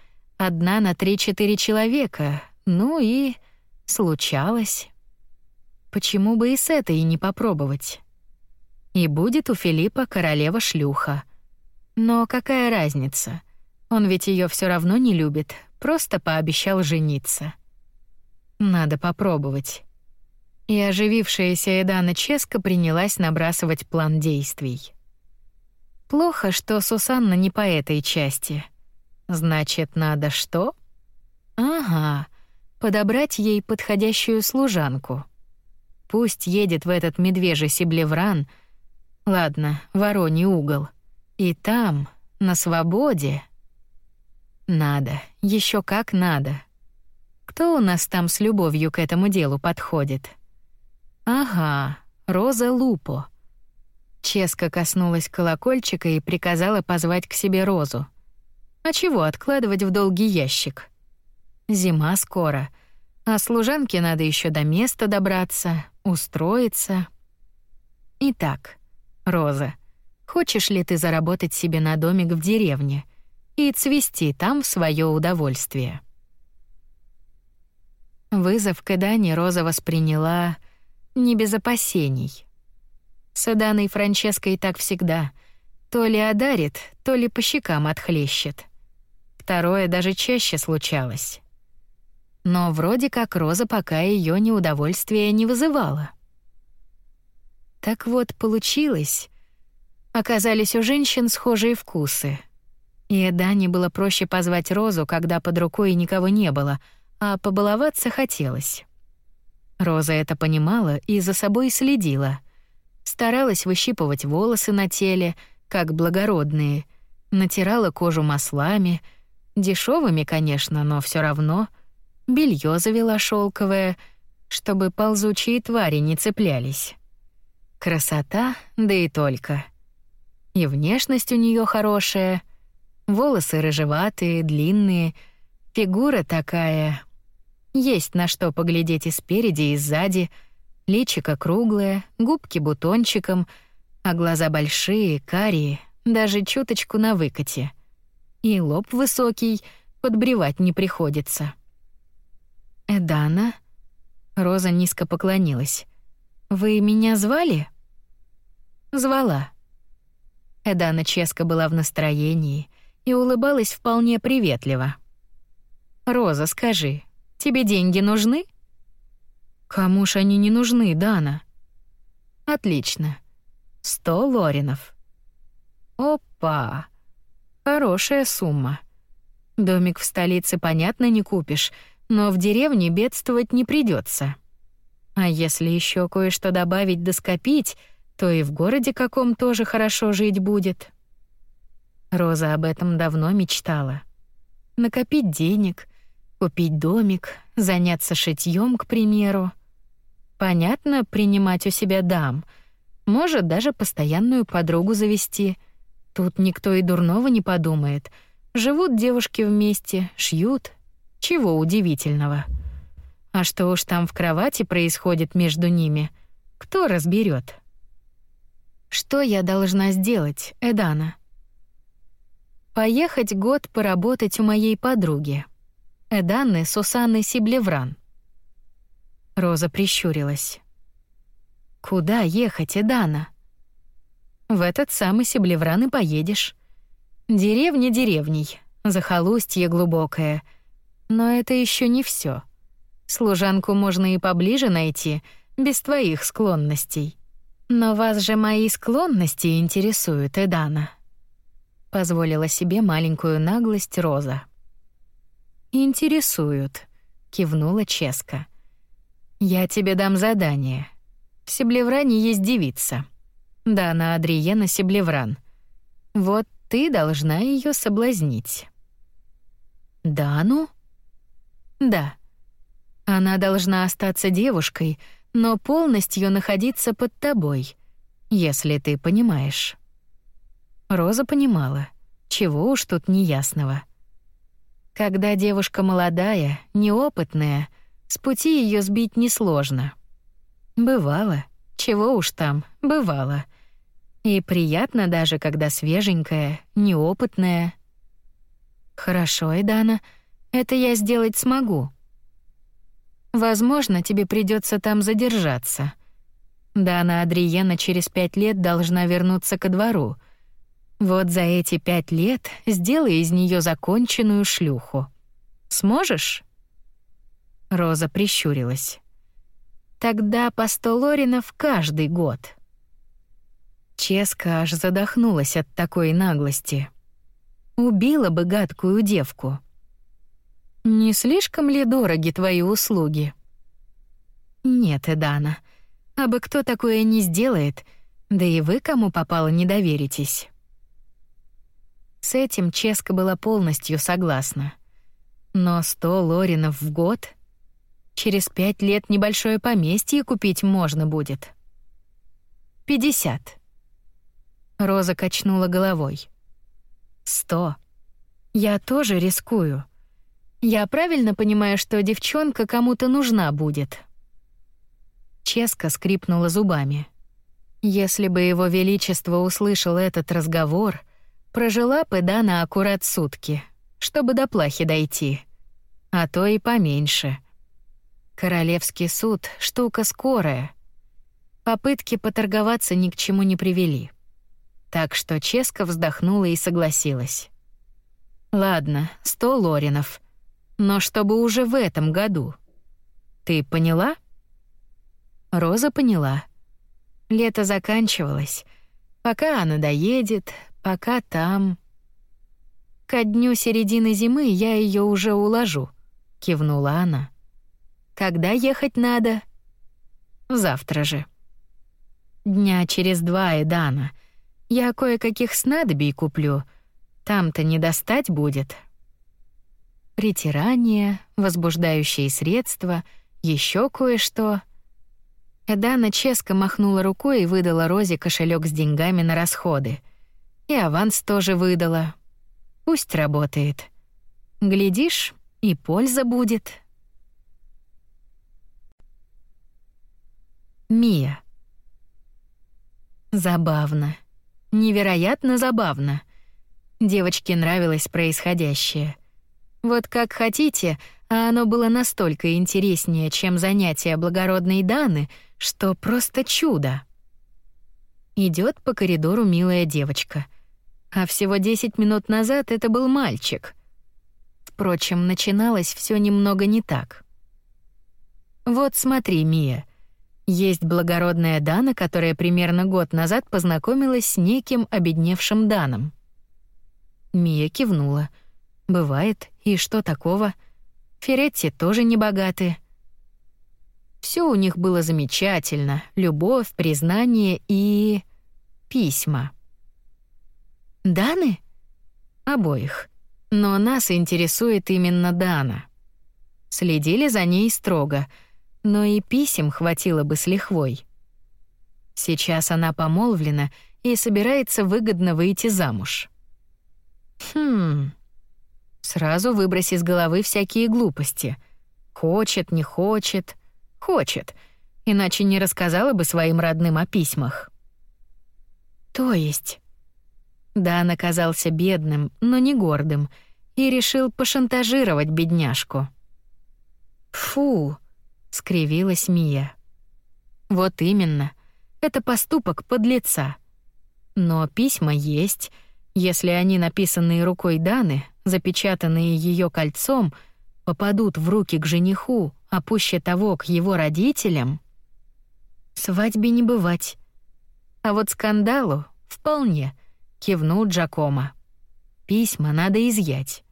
одна на три-четыре человека, ну и случалось. Почему бы и с этой не попробовать? И будет у Филиппа королева-шлюха — но какая разница? Он ведь ее все равно не любит, просто пообещал жениться. Надо попробовать. И оживившаяся Эдана Ческа принялась набрасывать план действий. Плохо, что Сусанна не по этой части. Значит, надо что? Ага, подобрать ей подходящую служанку. Пусть едет в этот медвежий Сиблевран. Ладно, вороний угол — и там, на свободе. Надо, еще как надо. Кто у нас там с любовью к этому делу подходит? Ага, Роза Лупо. Ческа коснулась колокольчика и приказала позвать к себе Розу. А чего откладывать в долгий ящик? Зима скоро, а служанке надо еще до места добраться, устроиться. Итак, Роза — Хочешь ли ты заработать себе на домик в деревне и цвести там в свое удовольствие? Вызов к Эдане Роза восприняла не без опасений. С Эданой Франческой так всегда. То ли одарит, то ли по щекам отхлещет. Второе даже чаще случалось. Но вроде как Роза пока ее неудовольствие не вызывала. Так вот, получилось, Оказались у женщин схожие вкусы. И Дане было проще позвать Розу, когда под рукой никого не было, а побаловаться хотелось. Роза это понимала и за собой следила. Старалась выщипывать волосы на теле, как благородные, натирала кожу маслами, дешевыми, конечно, но все равно. Белье завела шелковое, чтобы ползучие твари не цеплялись. Красота, да и только. И внешность у нее хорошая, волосы рыжеватые, длинные, фигура такая. Есть на что поглядеть и спереди, и сзади. Личико круглое, губки бутончиком, а глаза большие, карие, даже чуточку на выкате. И лоб высокий, подбревать не приходится. «Эдана?» Роза низко поклонилась. «Вы меня звали?» «Звала». Эдана Ческа была в настроении и улыбалась вполне приветливо. «Роза, скажи, тебе деньги нужны?» «Кому ж они не нужны, Дана?» «Отлично. Сто лоринов». «Опа! Хорошая сумма. Домик в столице, понятно, не купишь, но в деревне бедствовать не придется. А если еще кое-что добавить да скопить, то и в городе каком тоже хорошо жить будет. Роза об этом давно мечтала. Накопить денег, купить домик, заняться шитьем, к примеру. Понятно, принимать у себя дам, может даже постоянную подругу завести. Тут никто и дурного не подумает. Живут девушки вместе, шьют, чего удивительного? А что уж там в кровати происходит между ними, кто разберет? Что я должна сделать, Эдана? Поехать год поработать у моей подруги. Эданы Сусанны Сиблевран. Роза прищурилась. Куда ехать, Эдана? В этот самый Сиблевран и поедешь. Деревня деревней, захолустье глубокое — но это еще не все. Служанку можно и поближе найти, без твоих склонностей. Но вас же мои склонности интересуют, Эдана. Позволила себе маленькую наглость Роза. Интересуют, кивнула Ческа. Я тебе дам задание. В Себлевране есть девица. Да, на Адриена Себлевран. Вот ты должна ее соблазнить. Да ну? Да. Она должна остаться девушкой, но полностью находиться под тобой, если ты понимаешь. Роза понимала, чего уж тут неясного. Когда девушка молодая, неопытная, с пути ее сбить несложно. Бывало, чего уж там, бывало. И приятно даже, когда свеженькая, неопытная. Хорошо, Эдана, — это я сделать смогу. Возможно, тебе придется там задержаться. Дана Адриена через пять лет должна вернуться ко двору. Вот за эти пять лет сделай из нее законченную шлюху. Сможешь? Роза прищурилась. Тогда по сто лоринов каждый год. Ческа аж задохнулась от такой наглости. Убила бы гадкую девку. Не слишком ли дороги твои услуги? Нет, Эдана. А бы кто такое не сделает, да и вы кому попало не доверитесь. С этим Ческа была полностью согласна. Но сто лоринов в год через пять лет небольшое поместье купить можно будет. Пятьдесят. Роза качнула головой. Сто. Я тоже рискую. Я правильно понимаю, что девчонка кому-то нужна будет?» Ческа скрипнула зубами. Если бы его величество услышал этот разговор, прожила бы Дана аккурат сутки, чтобы до плахи дойти, а то и поменьше. Королевский суд — штука скорая. Попытки поторговаться ни к чему не привели. Так что Ческа вздохнула и согласилась. «Ладно, сто лоринов но чтобы уже в этом году. Ты поняла? Роза поняла. Лето заканчивалось. Пока она доедет, пока там... Ко дню середины зимы я ее уже уложу, кивнула она. Когда ехать надо? Завтра же. Дня через два, Эдана. Я кое-каких снадобий куплю. Там-то не достать будет. Притирание, возбуждающие средства, еще кое-что. Эдана честно махнула рукой и выдала Розе кошелек с деньгами на расходы. И аванс тоже выдала. Пусть работает. Глядишь, и польза будет. Мия. Забавно. Невероятно забавно. Девочке нравилось происходящее. Вот как хотите, а оно было настолько интереснее, чем занятие благородной Даны, что просто чудо. Идет по коридору милая девочка. А всего 10 минут назад это был мальчик. Впрочем, начиналось все немного не так. Вот смотри, Мия. Есть благородная Дана, которая примерно год назад познакомилась с неким обедневшим Даном. Мия кивнула. Бывает, и что такого? Феретти тоже не богаты. Все у них было замечательно: любовь, признание и письма. Даны? Обоих. Но нас интересует именно Дана. Следили за ней строго — но и писем хватило бы с лихвой. Сейчас она помолвлена и собирается выгодно выйти замуж. Хм. Сразу выбрось из головы всякие глупости. Хочет, не хочет. Хочет. Иначе не рассказала бы своим родным о письмах. То есть... Дан оказался бедным, но не гордым, и решил пошантажировать бедняжку. Фу, скривилась Мия. Вот именно. Это поступок подлеца. Но письма есть. Если они написанные рукой Даны, запечатанные ее кольцом, попадут в руки к жениху, а пуще того к его родителям, свадьбе не бывать. А вот скандалу вполне, кивнул Джакома. Письма надо изъять.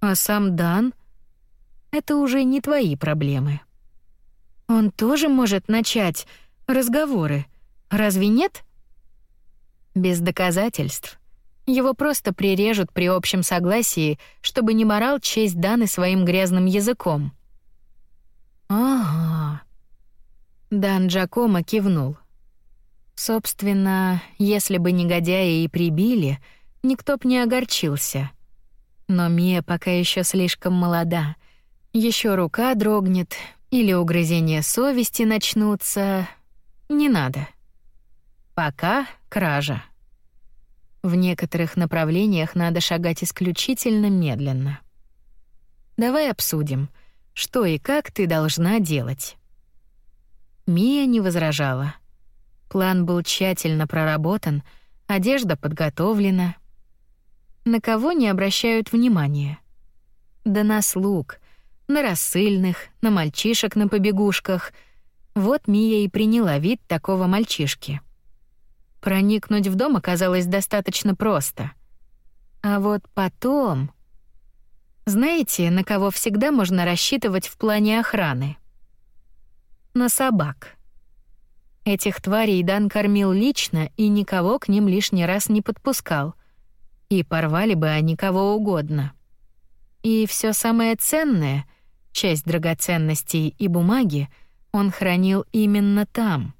А сам Дан — это уже не твои проблемы. Он тоже может начать разговоры. Разве нет? Без доказательств. Его просто прирежут при общем согласии, чтобы не морал честь Даны своим грязным языком. Ага. Дан Джакомо кивнул. Собственно, если бы негодяи и прибили, никто б не огорчился. Но Мия пока еще слишком молода. Еще рука дрогнет, или угрызения совести начнутся, не надо. Пока кража. В некоторых направлениях надо шагать исключительно медленно. Давай обсудим, что и как ты должна делать. Мия не возражала. План был тщательно проработан, одежда подготовлена. На кого не обращают внимания? Да на слуг, на рассыльных, на мальчишек на побегушках. Вот Мия и приняла вид такого мальчишки. Проникнуть в дом оказалось достаточно просто. А вот потом... Знаете, на кого всегда можно рассчитывать в плане охраны? На собак. Этих тварей Дан кормил лично и никого к ним лишний раз не подпускал. И порвали бы они кого угодно. И все самое ценное, часть драгоценностей и бумаги, он хранил именно там,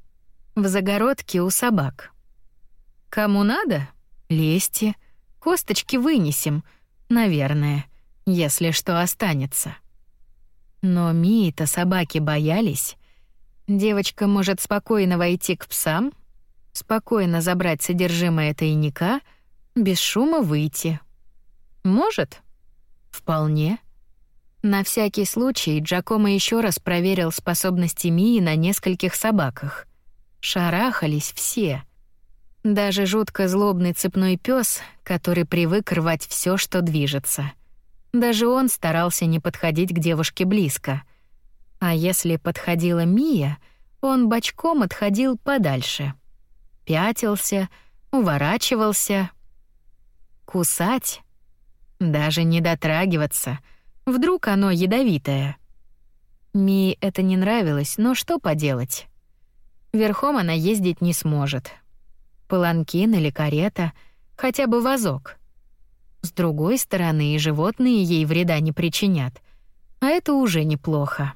в загородке у собак. Кому надо? Лезьте, косточки вынесем, наверное, если что останется. Но Мии-то собаки боялись. Девочка может спокойно войти к псам, спокойно забрать содержимое тайника, без шума выйти. Может? Вполне. На всякий случай Джакомо еще раз проверил способности Мии на нескольких собаках. Шарахались все. Даже жутко злобный цепной пес, который привык рвать все, что движется. Даже он старался не подходить к девушке близко. А если подходила Мия, он бочком отходил подальше. Пятился, уворачивался. Кусать Даже не дотрагиваться. Вдруг оно ядовитое. Ми это не нравилось, но что поделать? Верхом она ездить не сможет. Паланкин или карета, хотя бы вазок. С другой стороны, и животные ей вреда не причинят, а это уже неплохо.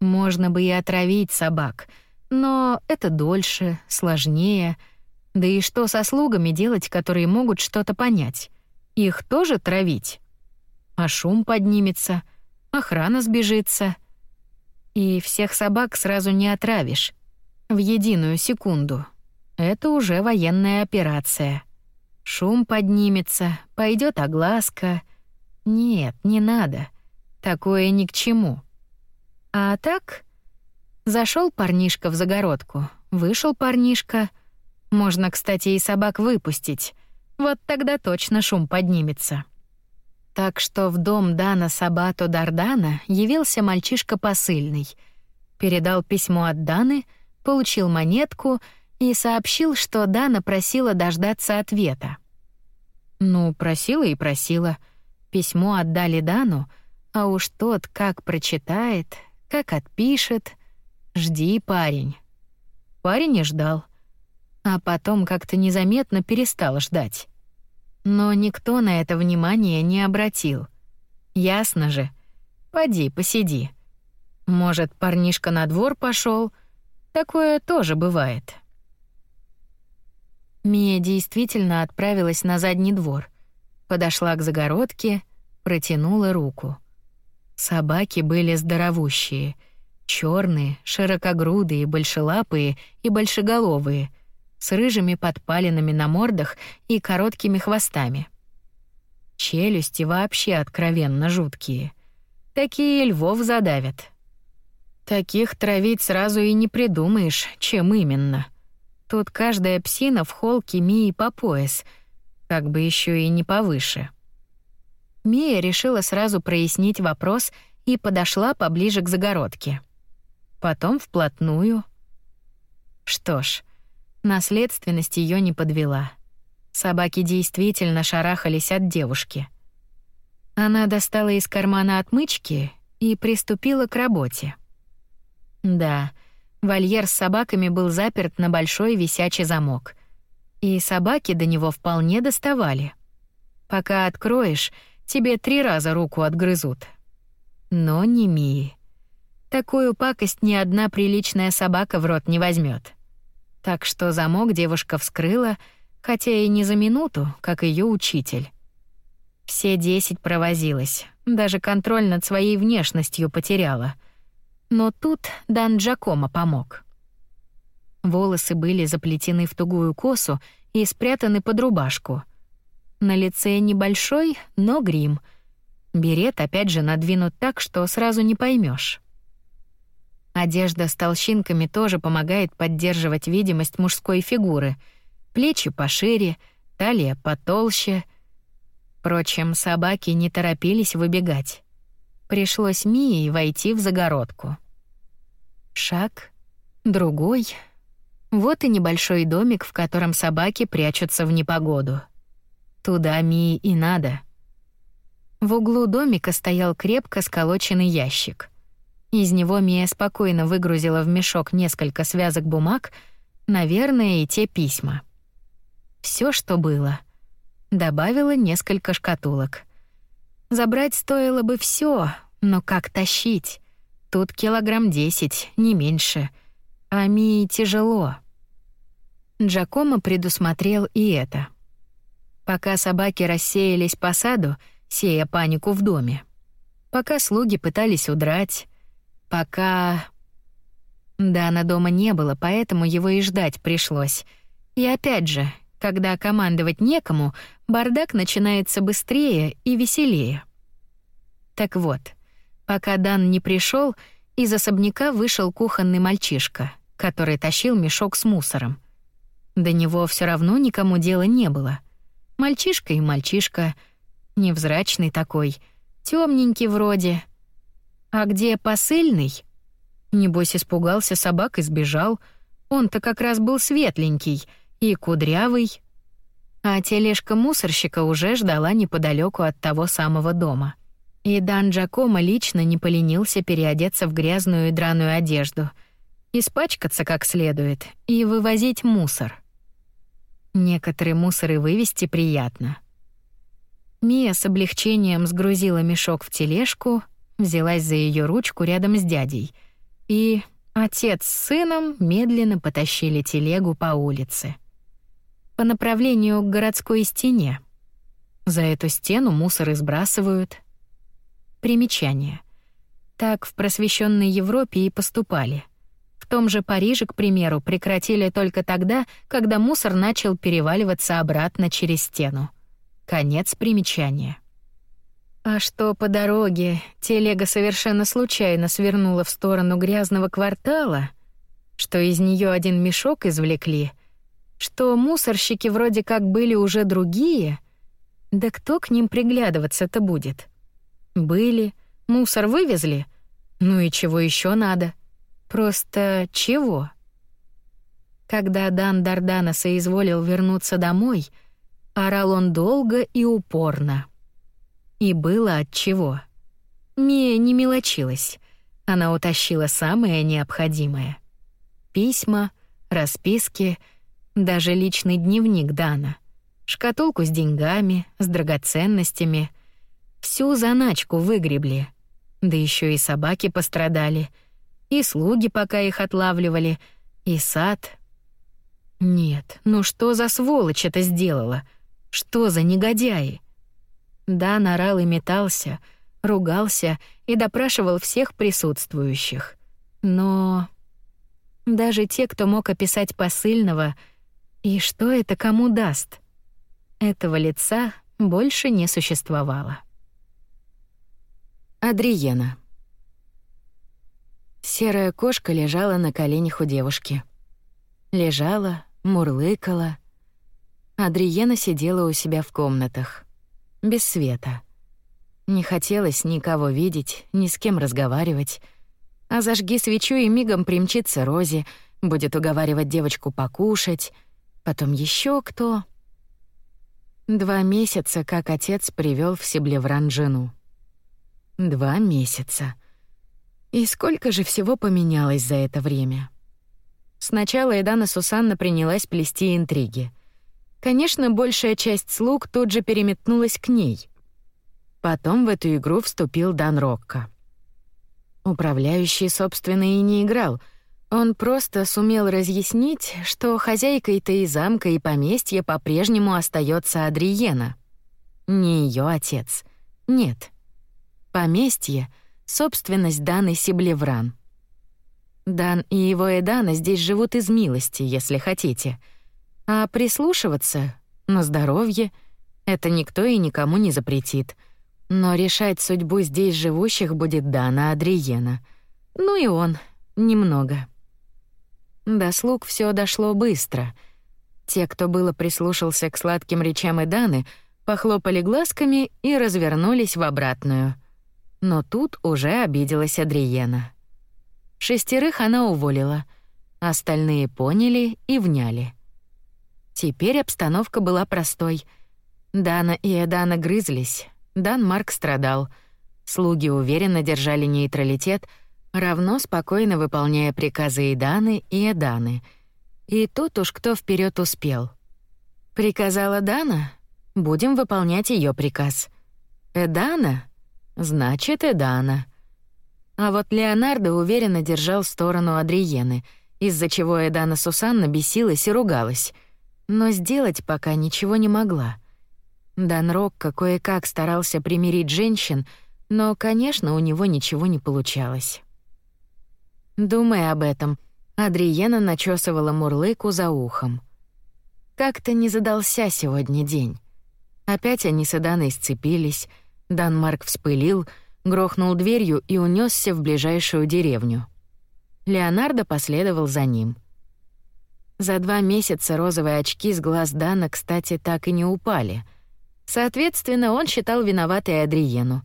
Можно бы и отравить собак, но это дольше, сложнее. Да и что со слугами делать, которые могут что-то понять? Их тоже травить? А шум поднимется, охрана сбежится. И всех собак сразу не отравишь. В единую секунду. Это уже военная операция. Шум поднимется, пойдет огласка. Нет, не надо. Такое ни к чему. А так, зашел парнишка в загородку, вышел парнишка. Можно, кстати, и собак выпустить. Вот тогда точно шум поднимется. Так что в дом Дана Сабато Дардана явился мальчишка посыльный. Передал письмо от Даны, получил монетку и сообщил, что Дана просила дождаться ответа. Ну, просила и просила. Письмо отдали Дану, а уж тот как прочитает, как отпишет. Жди, парень. Парень и ждал. А потом как-то незаметно перестал ждать. Но никто на это внимание не обратил. Ясно же. Поди, посиди. Может, парнишка на двор пошел? Такое тоже бывает. Мия действительно отправилась на задний двор. Подошла к загородке, протянула руку. Собаки были здоровущие, черные, широкогрудые, большелапые и большеголовые, с рыжими подпалинами на мордах и короткими хвостами. Челюсти вообще откровенно жуткие. Такие львов задавят. Таких травить сразу и не придумаешь, чем именно. Тут каждая псина в холке Мии по пояс, как бы еще и не повыше. Мия решила сразу прояснить вопрос и подошла поближе к загородке. Потом вплотную. Что ж, наследственность ее не подвела. Собаки действительно шарахались от девушки. Она достала из кармана отмычки и приступила к работе. Да, вольер с собаками был заперт на большой висячий замок. И собаки до него вполне доставали. Пока откроешь, тебе три раза руку отгрызут. Но не Мии. Такую пакость ни одна приличная собака в рот не возьмет. Так что замок девушка вскрыла, хотя и не за минуту, как ее учитель. Все десять провозилась, даже контроль над своей внешностью потеряла. Но тут Дан Джакомо помог. Волосы были заплетены в тугую косу и спрятаны под рубашку — на лице небольшой, но грим. Берет опять же надвинут так, что сразу не поймешь. Одежда с толщинками тоже помогает поддерживать видимость мужской фигуры. Плечи пошире, талия потолще. Впрочем, собаки не торопились выбегать. Пришлось Мии войти в загородку. Шаг, другой. Вот и небольшой домик, в котором собаки прячутся в непогоду. Туда Мии и надо. В углу домика стоял крепко сколоченный ящик. Из него Мия спокойно выгрузила в мешок несколько связок бумаг, наверное, и те письма. Все, что было. Добавила несколько шкатулок. Забрать стоило бы все, но как тащить? Тут килограмм десять, не меньше. А Мии тяжело. Джакомо предусмотрел и это — Пока собаки рассеялись по саду, сея панику в доме. Пока слуги пытались удрать. Пока... Дана дома не было, поэтому его и ждать пришлось. И опять же, когда командовать некому, бардак начинается быстрее и веселее. Так вот, пока Дан не пришел, из особняка вышел кухонный мальчишка, который тащил мешок с мусором. До него все равно никому дела не было — Мальчишка и мальчишка, невзрачный такой, темненький вроде. А где посыльный? Небось испугался собак и сбежал. Он-то как раз был светленький и кудрявый. а тележка мусорщика уже ждала неподалеку от того самого дома. И Дан Джакомо лично не поленился переодеться в грязную и драную одежду, испачкаться как следует и вывозить мусор. Некоторые мусоры вывести приятно. Мия с облегчением сгрузила мешок в тележку, взялась за ее ручку рядом с дядей, и отец с сыном медленно потащили телегу по улице по направлению к городской стене. За эту стену мусор избрасывают. Примечание. Так в просвещенной Европе и поступали. В том же Париже, к примеру, прекратили только тогда, когда мусор начал переваливаться обратно через стену. Конец примечания. А что по дороге телега совершенно случайно свернула в сторону грязного квартала, что из нее один мешок извлекли — что мусорщики вроде как были уже другие. Да кто к ним приглядываться-то будет? Были, мусор вывезли. Ну и чего еще надо? Просто чего? Когда Дан Дардана соизволил вернуться домой, орал он долго и упорно. И было от чего. Мия не мелочилась. Она утащила самое необходимое. Письма, расписки — даже личный дневник Дана, шкатулку с деньгами, с драгоценностями. Всю заначку выгребли. Да еще и собаки пострадали, и слуги, пока их отлавливали, и сад. Нет, ну что за сволочь это сделала? Что за негодяи? Дан орал и метался, ругался и допрашивал всех присутствующих. Но даже те, кто мог описать посыльного — и что это кому даст? Этого лица больше не существовало. Адриена. Серая кошка лежала на коленях у девушки. Лежала, мурлыкала. Адриена сидела у себя в комнатах. Без света. Не хотелось никого видеть, ни с кем разговаривать. А зажги свечу и мигом примчится Рози, будет уговаривать девочку покушать — потом еще кто. Два месяца, как отец привел в Себлевран жену. Два месяца. И сколько же всего поменялось за это время. Сначала Эдана Сусанна принялась плести интриги. Конечно, большая часть слуг тут же переметнулась к ней. Потом в эту игру вступил Дан Рокко. Управляющий, собственно, и не играл — он просто сумел разъяснить, что хозяйкой-то и замка, и поместья по-прежнему остается Адриена. Не ее отец. Нет. Поместье — собственность Даны Сиблевран. Дан и его Эдана здесь живут из милости, если хотите. А прислушиваться на здоровье — это никто и никому не запретит. Но решать судьбу здесь живущих будет Дана Адриена. Ну и он — немного. До слуг все дошло быстро. Те, кто было прислушался к сладким речам Эданы, похлопали глазками и развернулись в обратную. Но тут уже обиделась Адриена. Шестерых она уволила, остальные поняли и вняли. Теперь обстановка была простой. Дана и Эдана грызлись, Дан Марк страдал. Слуги уверенно держали нейтралитет — равно спокойно выполняя приказы Эданы и Эданы. И тут уж кто вперед успел. Приказала Дана, будем выполнять ее приказ. Эдана, значит Эдана. А вот Леонардо уверенно держал сторону Адриены, из-за чего Эдана Сусанна бесилась и ругалась, но сделать пока ничего не могла. Дан Рокко кое-как старался примирить женщин, но, конечно, у него ничего не получалось. Думая об этом, Адриена начесывала Мурлыку за ухом. Как-то не задался сегодня день. Опять они с Эданой сцепились, Данмарк вспылил, грохнул дверью и унесся в ближайшую деревню. Леонардо последовал за ним. За два месяца розовые очки с глаз Дана, кстати, так и не упали. Соответственно, он считал виноватой Адриену,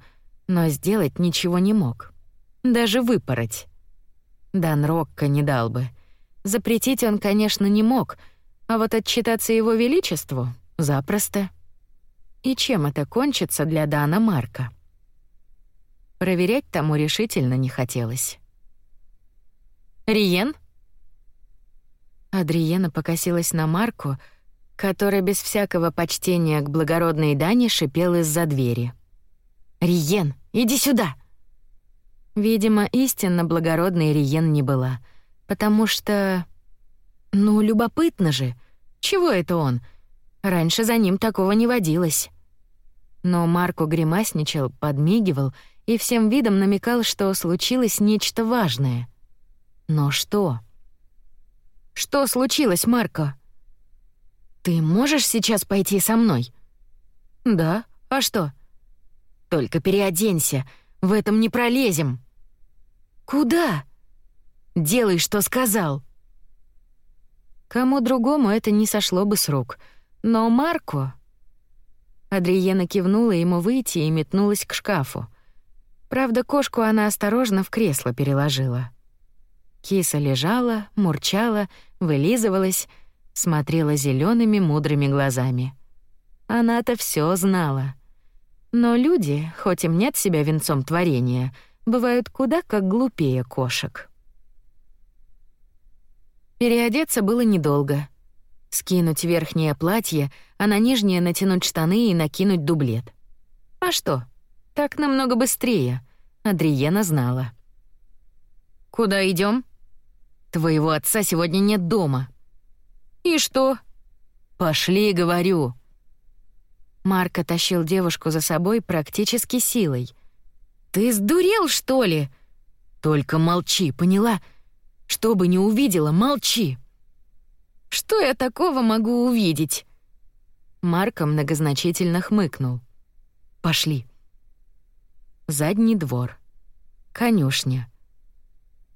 но сделать ничего не мог. Даже выпороть. Дан Рокко не дал бы. Запретить он, конечно, не мог, а вот отчитаться его величеству Запросто. И чем это кончится для Дана Марка? Проверять тому решительно не хотелось. «Риен?» Адриена покосилась на Марку, который без всякого почтения к благородной Дане шипел из-за двери. «Риен, иди сюда!» Видимо, истинно благородной Риен не была, потому что... Ну, любопытно же. Чего это он? Раньше за ним такого не водилось. Но Марко гримасничал, подмигивал и всем видом намекал, что случилось нечто важное. Но что? Что случилось, Марко? Ты можешь сейчас пойти со мной? Да. А что? Только переоденься. В этом не пролезем. Куда? Делай, что сказал. Кому другому это не сошло бы с рук, но Марко Адриена кивнула ему выйти и метнулась к шкафу. Правда, кошку она осторожно в кресло переложила. Киса лежала, мурчала, вылизывалась, смотрела зелеными мудрыми глазами. Она-то все знала. Но люди, хоть и мнят себя венцом творения, бывают куда как глупее кошек. Переодеться было недолго. Скинуть верхнее платье, а на нижнее натянуть штаны и накинуть дублет. А что? Так намного быстрее. Адриена знала. Куда идем? Твоего отца сегодня нет дома. И что? Пошли, говорю. Марко тащил девушку за собой практически силой. Ты сдурел, что ли? Только молчи, поняла? Что бы не увидела, молчи. Что я такого могу увидеть?» Марко многозначительно хмыкнул. «Пошли». Задний двор. Конюшня.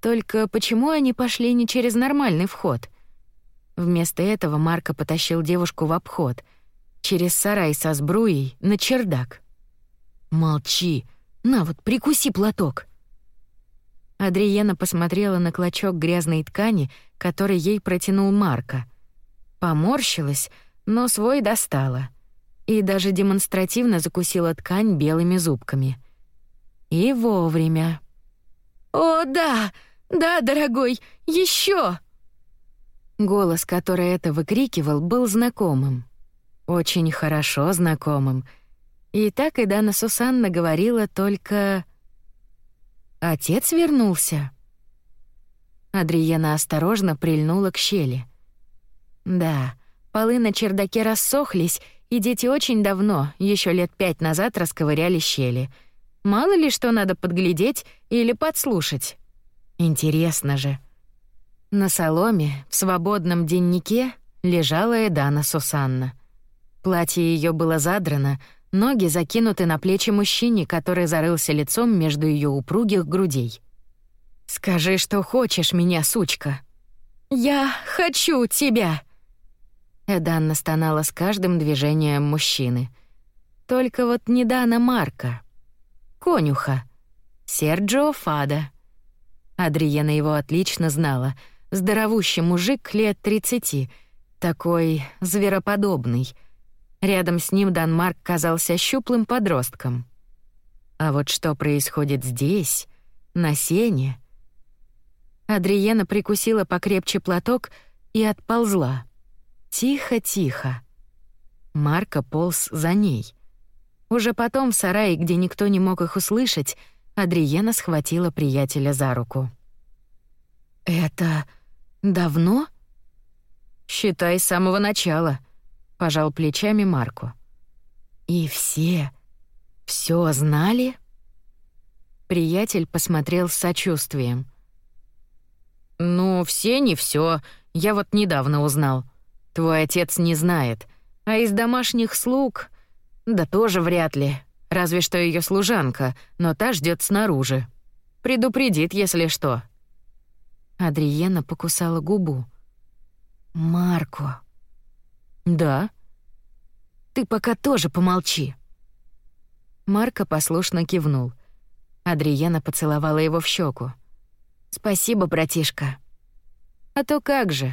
Только почему они пошли не через нормальный вход? Вместо этого Марко потащил девушку в обход, через сарай со сбруей на чердак. «Молчи! На вот, прикуси платок!» Адриена посмотрела на клочок грязной ткани, который ей протянул Марка. Поморщилась, но свой достала. И даже демонстративно закусила ткань белыми зубками. И вовремя. «О, да! Да, дорогой, еще! Голос, который это выкрикивал, был знакомым. Очень хорошо знакомым. И так и Дана Сусанна говорила только... Отец вернулся. Адриена осторожно прильнула к щели. Да, полы на чердаке рассохлись, и дети очень давно, еще лет пять назад, расковыряли щели. Мало ли что надо подглядеть или подслушать. Интересно же. На соломе, в свободном деннике, лежала Эдана Сусанна. Платье ее было задрано, Ноги закинуты на плечи мужчине, который зарылся лицом между ее упругих грудей. «Скажи, что хочешь меня, сучка!» «Я хочу тебя!» Эданна стонала с каждым движением мужчины. Только вот не Дана Марка. Конюха. Серджио Фада. Адриена его отлично знала. Здоровущий мужик лет тридцати. Такой звероподобный — Рядом с ним Данмарк казался щуплым подростком. А вот что происходит здесь, на сене? Адриена прикусила покрепче платок и отползла. Тихо-тихо. Марка полз за ней. Уже потом в сарае, где никто не мог их услышать, Адриена схватила приятеля за руку. «Это давно?» «Считай, с самого начала», — пожал плечами Марко. «И все... все знали?» Приятель посмотрел с сочувствием. «Ну, все не все. Я вот недавно узнал. Твой отец не знает. А из домашних слуг... Да тоже вряд ли. Разве что ее служанка, но та ждет снаружи. Предупредит, если что». Адриена покусала губу. «Марко», «Да». «Ты пока тоже помолчи». Марко послушно кивнул. Адриена поцеловала его в щеку. «Спасибо, братишка». «А то как же,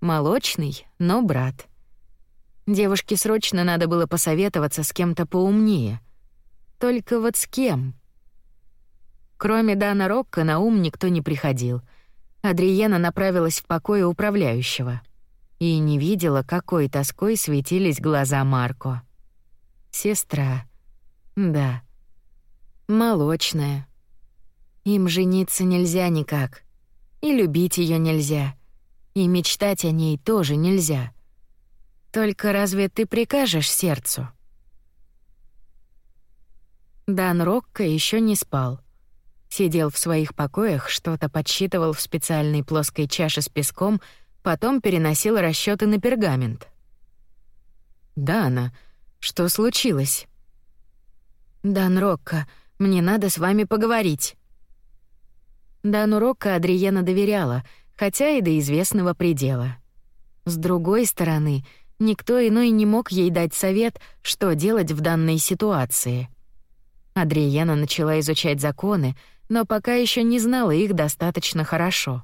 молочный, но брат». Девушке срочно надо было посоветоваться с кем-то поумнее. Только вот с кем? Кроме Дана Рокко на ум никто не приходил. Адриена направилась в покое управляющего и не видела, какой тоской светились глаза Марко. Сестра. Да. Молочная. Им жениться нельзя никак. И любить ее нельзя. И мечтать о ней тоже нельзя. Только разве ты прикажешь сердцу? Дан Рокко еще не спал. Сидел в своих покоях, что-то подсчитывал в специальной плоской чаше с песком, потом переносил расчеты на пергамент. «Дана, что случилось?» «Дан Рокко, мне надо с вами поговорить». Дану Рокко Адриена доверяла, хотя и до известного предела. С другой стороны, никто иной не мог ей дать совет, что делать в данной ситуации. Адриена начала изучать законы, но пока еще не знала их достаточно хорошо.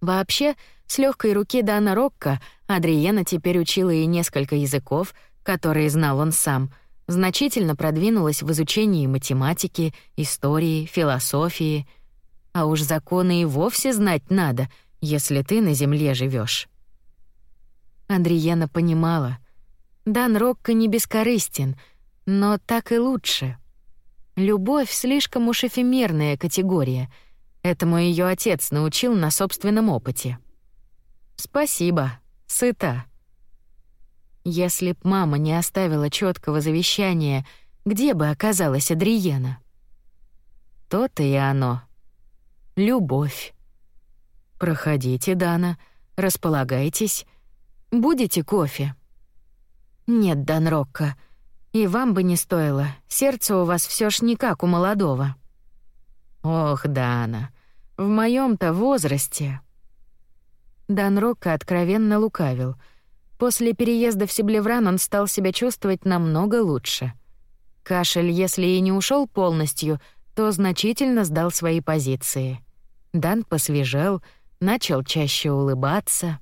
Вообще, с легкой руки Дана Рокко Адриена теперь учила и несколько языков, которые знал он сам, значительно продвинулась в изучении математики, истории, философии, а уж законы и вовсе знать надо, если ты на земле живешь. Андриена понимала. Дан Рокко не бескорыстен, но так и лучше. Любовь слишком уж эфемерная категория. Этому ее отец научил на собственном опыте. Спасибо, сыта. Если б мама не оставила четкого завещания, где бы оказалась Адриена? То-то и оно. Любовь. Проходите, Дана, располагайтесь. Будете кофе? Нет, Дан Рокко, и вам бы не стоило. Сердце у вас все ж не как у молодого. Ох, Дана, в моем то возрасте. Дан Рокко откровенно лукавил — После переезда в Сиблевран он стал себя чувствовать намного лучше. Кашель, если и не ушел полностью, то значительно сдал свои позиции. Дан посвежел, начал чаще улыбаться.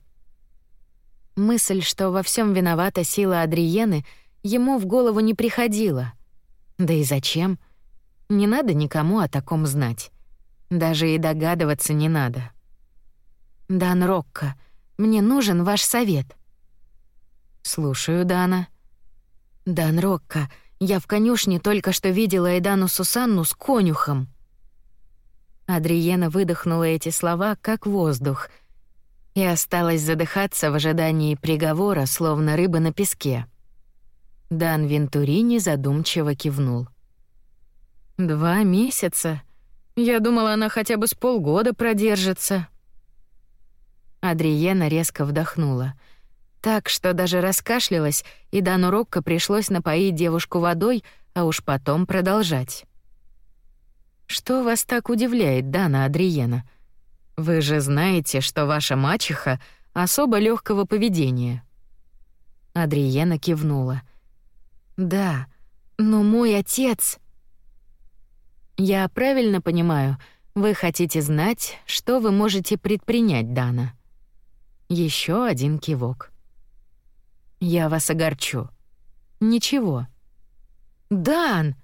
Мысль, что во всем виновата сила Адриены, ему в голову не приходила. Да и зачем? Не надо никому о таком знать. Даже и догадываться не надо. «Дан Рокко, мне нужен ваш совет», «Слушаю, Дана». «Дан Рокко, я в конюшне только что видела Эдану Сусанну с конюхом». Адриена выдохнула эти слова, как воздух, и осталась задыхаться в ожидании приговора, словно рыба на песке. Дан Вентурини задумчиво кивнул. «Два месяца? Я думала, она хотя бы с полгода продержится». Адриена резко вдохнула — так, что даже раскашлялась, и Дану Рокко пришлось напоить девушку водой, а уж потом продолжать. «Что вас так удивляет, Дана Адриена? Вы же знаете, что ваша мачеха особо легкого поведения». Адриена кивнула. «Да, но мой отец...» «Я правильно понимаю, вы хотите знать, что вы можете предпринять, Дана?» Еще один кивок. Я вас огорчу. Ничего. Дан!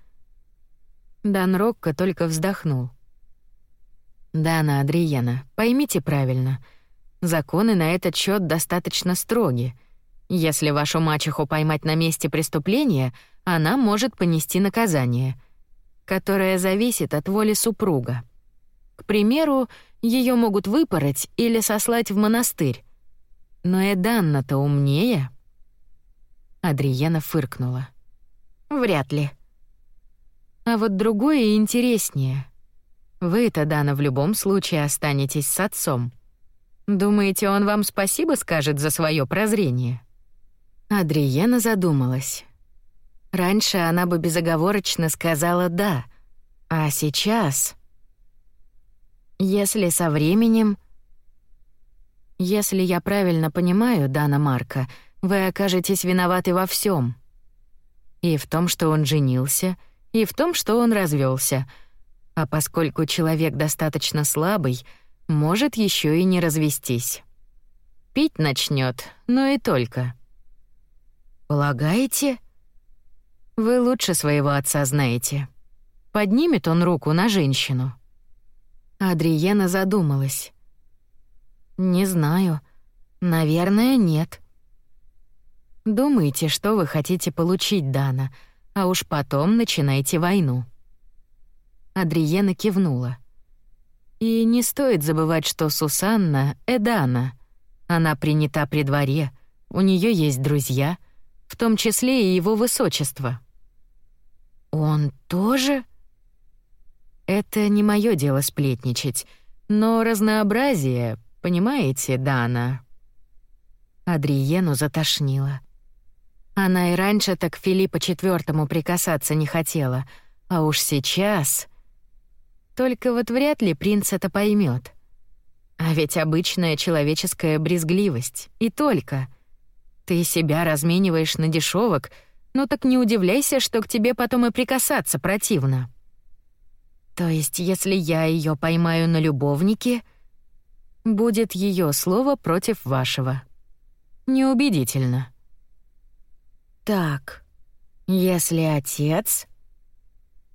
Дан Рокко только вздохнул. Дана Адриена, поймите правильно. Законы на этот счет достаточно строги. Если вашу мачеху поймать на месте преступления, она может понести наказание, которое зависит от воли супруга. К примеру, ее могут выпороть или сослать в монастырь. Но Эданна-то умнее. Адриена фыркнула. Вряд ли. А вот другое интереснее. Вы-то, Дана, в любом случае останетесь с отцом. Думаете, он вам спасибо скажет за свое прозрение? Адриена задумалась. Раньше она бы безоговорочно сказала «да», а сейчас... Если со временем... Если я правильно понимаю, Дана Марка, — вы окажетесь виноваты во всем. И в том, что он женился, и в том, что он развелся. А поскольку человек достаточно слабый, может еще и не развестись. Пить начнет, но и только. Полагаете? Вы лучше своего отца знаете. Поднимет он руку на женщину. Адриена задумалась. Не знаю. Наверное, нет. Думайте, что вы хотите получить, Дана, а уж потом начинайте войну. Адриена кивнула. И не стоит забывать, что Сусанна — Эдана. Она принята при дворе, у нее есть друзья, в том числе и его высочество. «Он тоже?» «Это не мое дело сплетничать, но разнообразие, понимаете, Дана?» Адриену затошнило. Она и раньше так Филиппа IV прикасаться не хотела, а уж сейчас... Только вот вряд ли принц это поймет. А ведь обычная человеческая брезгливость, и только. Ты себя размениваешь на дешевок, ну так не удивляйся, что к тебе потом и прикасаться противно. То есть, если я ее поймаю на любовнике, будет ее слово против вашего. Неубедительно. Так, если отец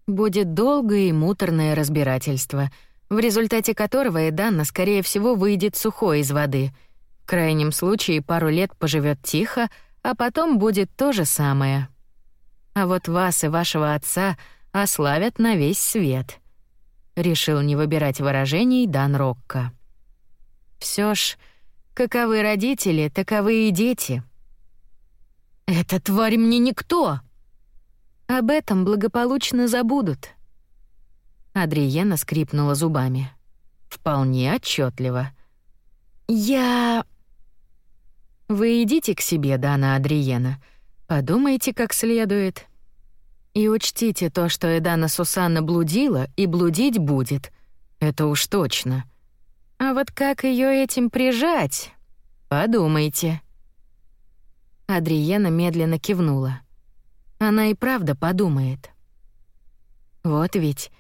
Будет долгое и муторное разбирательство, в результате которого Эданна, скорее всего, выйдет сухой из воды. В крайнем случае пару лет поживет тихо, а потом будет то же самое. А вот вас и вашего отца ославят на весь свет. Решил не выбирать выражений Дан Рокко. Всё ж, каковы родители, таковы и дети. «Эта тварь мне никто!» Об этом благополучно забудут. Адриена скрипнула зубами. Вполне отчетливо. Я Вы идите к себе, Дана Адриена. Подумайте как следует. И учтите то, что Эдана Сусанна блудила и блудить будет. Это уж точно. А вот как ее этим прижать? Подумайте. Адриена медленно кивнула. Она и правда подумает. Вот ведь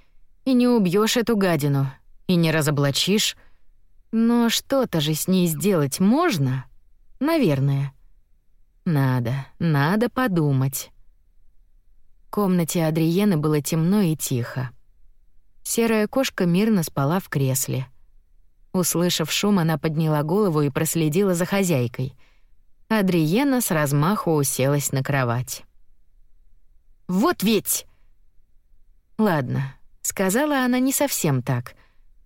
и не убьешь эту гадину, и не разоблачишь. Но что-то же с ней сделать можно? Наверное. Надо, надо подумать. В комнате Адриены было темно и тихо. Серая кошка мирно спала в кресле. Услышав шум, она подняла голову и проследила за хозяйкой. Адриена с размаху уселась на кровать. Вот ведь. Ладно, сказала она не совсем так.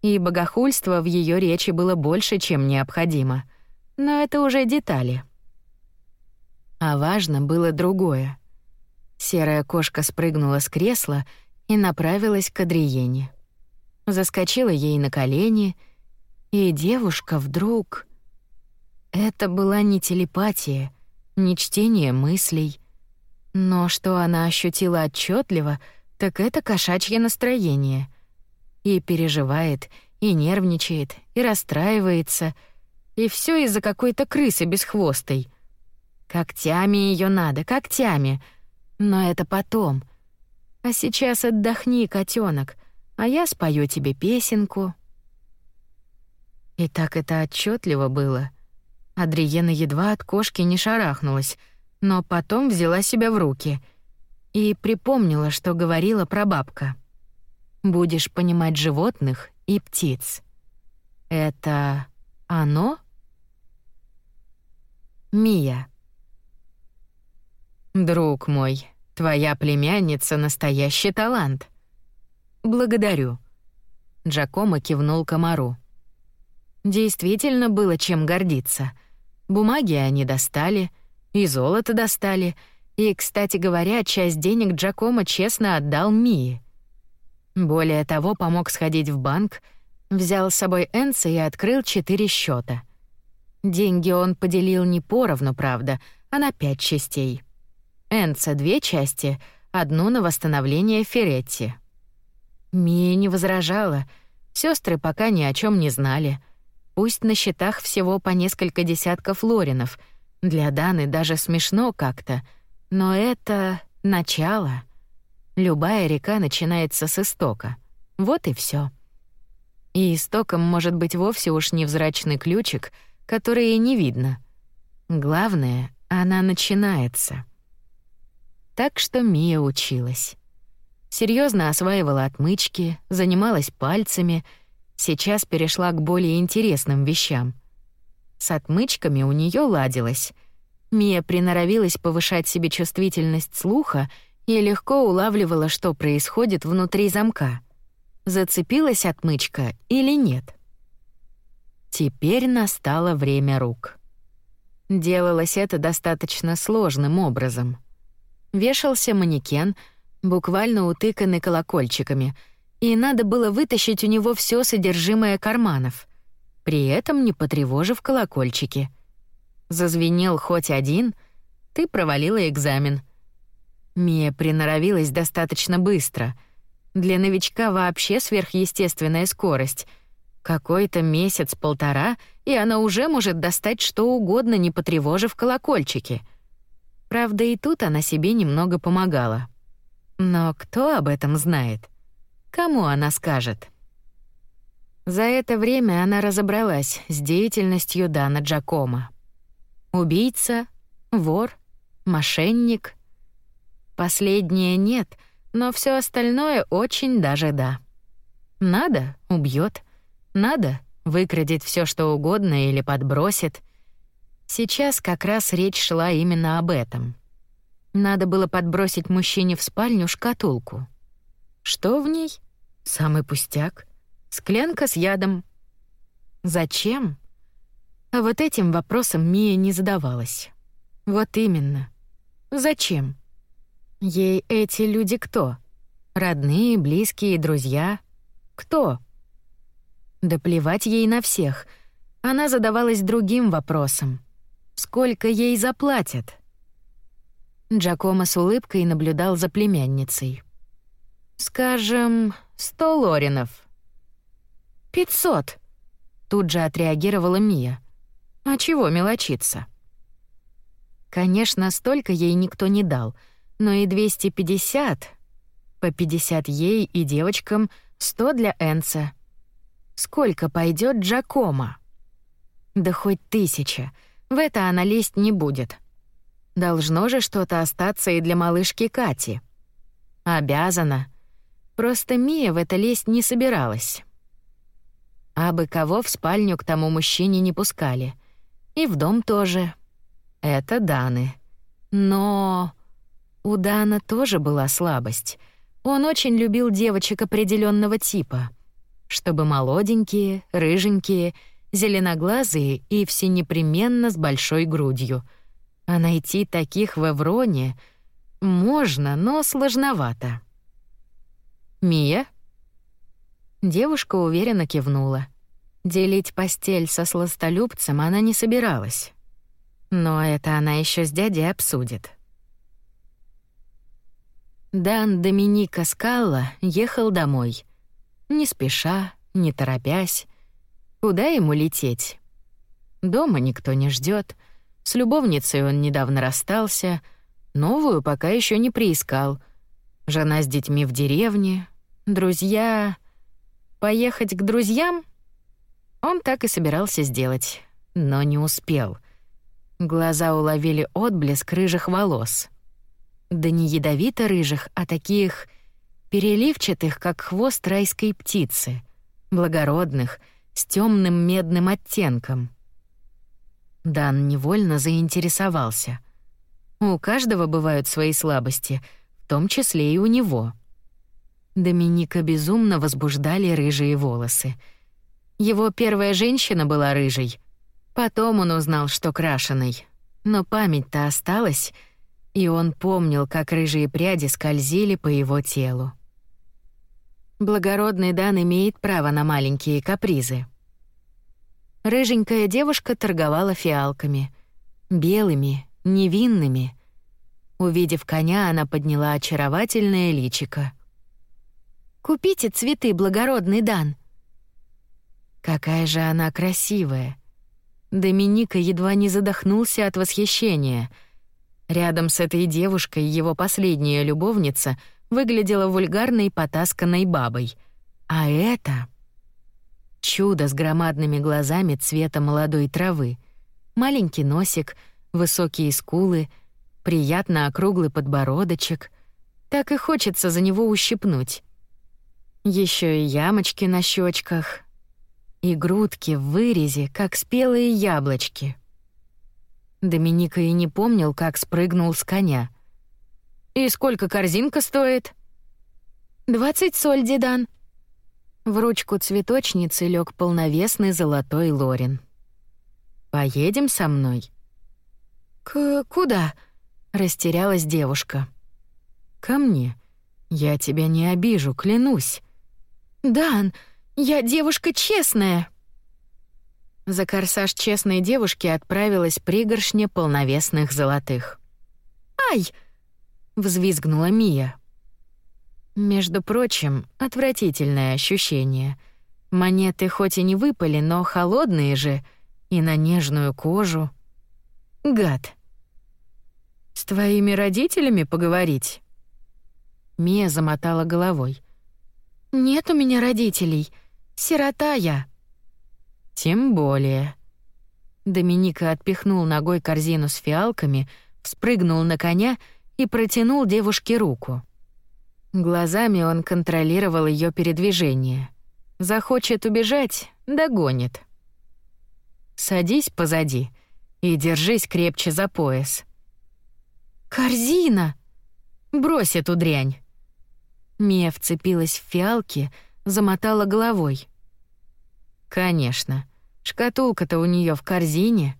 И богохульства в ее речи было больше, чем необходимо. Но это уже детали. А важно было другое. Серая кошка спрыгнула с кресла и направилась к Адриене. Заскочила ей на колени, и девушка вдруг... Это была не телепатия, не чтение мыслей — но что она ощутила отчетливо, так это кошачье настроение. И переживает, и нервничает, и расстраивается, и все из-за какой-то крысы бесхвостой. Когтями ее надо, когтями. Но это потом. А сейчас отдохни, котенок, а я спою тебе песенку. И так это отчетливо было. Адриена едва от кошки не шарахнулась — но потом взяла себя в руки и припомнила, что говорила прабабка. «Будешь понимать животных и птиц». «Это оно?» Мия. «Друг мой, твоя племянница — настоящий талант». «Благодарю». Джакомо кивнул комару. Действительно было чем гордиться. Бумаги они достали — и золото достали. И, кстати говоря, часть денег Джакомо честно отдал Мии. Более того, помог сходить в банк, взял с собой Энса и открыл четыре счета. Деньги он поделил не поровну, правда, а на пять частей. Энса — две части, одну на восстановление Феретти. Мия не возражала. Сестры пока ни о чем не знали. Пусть на счетах всего по несколько десятков лоринов — для Даны даже смешно как-то, но это начало. Любая река начинается с истока. Вот и все. И истоком может быть вовсе уж невзрачный ключик, который и не видно. Главное, она начинается. Так что Мия училась. Серьезно осваивала отмычки, занималась пальцами, сейчас перешла к более интересным вещам. С отмычками у нее ладилось. Мия приноровилась повышать себе чувствительность слуха и легко улавливала, что происходит внутри замка. Зацепилась отмычка или нет. Теперь настало время рук. Делалось это достаточно сложным образом. Вешался манекен — буквально утыканный колокольчиками, и надо было вытащить у него все содержимое карманов, при этом не потревожив колокольчики. Зазвенел хоть один, ты провалила экзамен. Мия приноровилась достаточно быстро. Для новичка вообще сверхъестественная скорость. Какой-то месяц-полтора, и она уже может достать что угодно, не потревожив колокольчики. Правда, и тут она себе немного помогала. Но кто об этом знает? Кому она скажет? За это время она разобралась с деятельностью Дана Джакома. Убийца, вор, мошенник. Последнее нет, но все остальное очень даже да. Надо — убьет, надо — выкрадет все, что угодно или подбросит. Сейчас как раз речь шла именно об этом. Надо было подбросить мужчине в спальню шкатулку. Что в ней? Самый пустяк. Склянка с ядом. Зачем? А вот этим вопросом Мия не задавалась. Вот именно. Зачем? Ей эти люди кто? Родные, близкие, друзья? Кто? Да плевать ей на всех. Она задавалась другим вопросом. Сколько ей заплатят? Джакомо с улыбкой наблюдал за племянницей. «Скажем, сто лоринов». «Пятьсот», — тут же отреагировала Мия. «А чего мелочиться?» Конечно, столько ей никто не дал, но и 250, по 50 ей и девочкам, 100 для Энса. Сколько пойдет Джакома? Да хоть тысяча, в это она лезть не будет. Должно же что-то остаться и для малышки Кати. Обязана. Просто Мия в это лезть не собиралась. А бы кого в спальню к тому мужчине не пускали. И в дом тоже. Это Даны. Но у Дана тоже была слабость. Он очень любил девочек определенного типа. Чтобы молоденькие, рыженькие, зеленоглазые и все непременно с большой грудью — а найти таких в Эвроне можно, но сложновато. «Мия?» Девушка уверенно кивнула. Делить постель со сластолюбцем она не собиралась. Но это она еще с дядей обсудит. Дан Доминика Скалла ехал домой. Не спеша, не торопясь. Куда ему лететь? Дома никто не ждет. С любовницей он недавно расстался, новую пока еще не приискал. Жена с детьми в деревне, друзья... Поехать к друзьям? Он так и собирался сделать, но не успел. Глаза уловили отблеск рыжих волос. Да не ядовито-рыжих, а таких переливчатых, как хвост райской птицы, благородных, с темным медным оттенком — Дан невольно заинтересовался. У каждого бывают свои слабости, в том числе и у него. Доминика безумно возбуждали рыжие волосы. Его первая женщина была рыжей. Потом он узнал, что крашеной. Но память-то осталась, и он помнил, как рыжие пряди скользили по его телу. Благородный Дан имеет право на маленькие капризы. Рыженькая девушка торговала фиалками. Белыми, невинными. Увидев коня, она подняла очаровательное личико. «Купите цветы, благородный Дан!» Какая же она красивая! Доминика едва не задохнулся от восхищения. Рядом с этой девушкой его последняя любовница выглядела вульгарной потасканной бабой. А это... Чудо с громадными глазами цвета молодой травы. Маленький носик, высокие скулы, приятно округлый подбородочек, так и хочется за него ущипнуть. Еще и ямочки на щечках, и грудки в вырезе, как спелые яблочки. Доминика и не помнил, как спрыгнул с коня. «И сколько корзинка стоит?» «Двадцать соль, Дедан». В ручку цветочницы лег полновесный золотой лорин. «Поедем со мной?» «К... куда?» — растерялась девушка. «Ко мне. Я тебя не обижу, клянусь». «Дан, я девушка честная». За корсаж честной девушки отправилась пригоршня полновесных золотых. «Ай!» — взвизгнула Мия. Между прочим, отвратительное ощущение. Монеты хоть и не выпали, но холодные же, и на нежную кожу. Гад. «С твоими родителями поговорить?» Мия замотала головой. «Нет у меня родителей. Сирота я». Тем более. Доминика отпихнул ногой корзину с фиалками, спрыгнул на коня и протянул девушке руку. Глазами он контролировал ее передвижение. Захочет убежать — догонит. Садись позади и держись крепче за пояс. «Корзина!» «Брось эту дрянь!» Мия вцепилась в фиалки, замотала головой. «Конечно. Шкатулка-то у нее в корзине.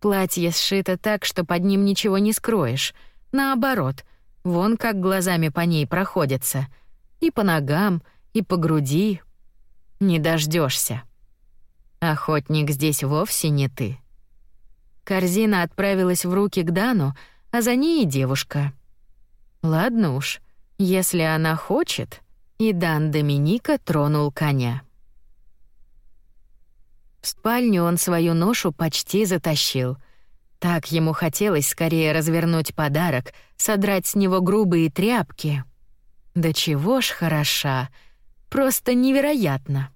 Платье сшито так, что под ним ничего не скроешь. Наоборот, вон как глазами по ней проходятся. И по ногам, и по груди. Не дождешься. Охотник здесь вовсе не ты. Корзина отправилась в руки к Дану, а за ней и девушка. Ладно уж, если она хочет, и Дан Доминика тронул коня. В спальню он свою ношу почти затащил. Так ему хотелось скорее развернуть подарок, содрать с него грубые тряпки. Да чего ж хороша, просто невероятно.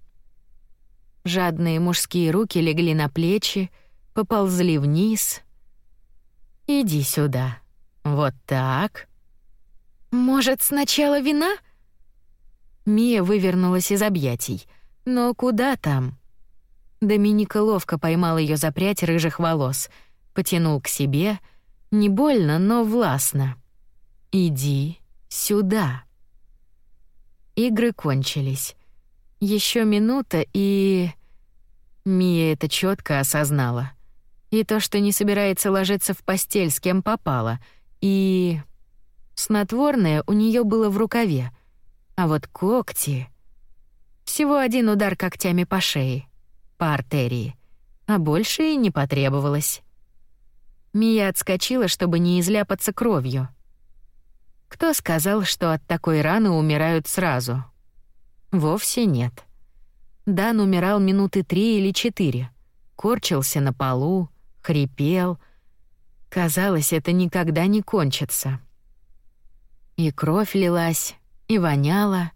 Жадные мужские руки легли на плечи, поползли вниз. «Иди сюда. Вот так». «Может, сначала вина?» Мия вывернулась из объятий. «Но куда там?» Доминика ловко поймал ее за прядь рыжих волос, потянул к себе, не больно, но властно. «Иди сюда». Игры кончились. Еще минута, и... Мия это четко осознала. И то, что не собирается ложиться в постель с кем попало, и... Снотворное у нее было в рукаве, а вот когти... Всего один удар когтями по шее по артерии, а больше и не потребовалось. Мия отскочила, чтобы не изляпаться кровью. Кто сказал, что от такой раны умирают сразу? Вовсе нет. Дан умирал минуты три или четыре. Корчился на полу, хрипел. Казалось, это никогда не кончится. И кровь лилась, и воняла.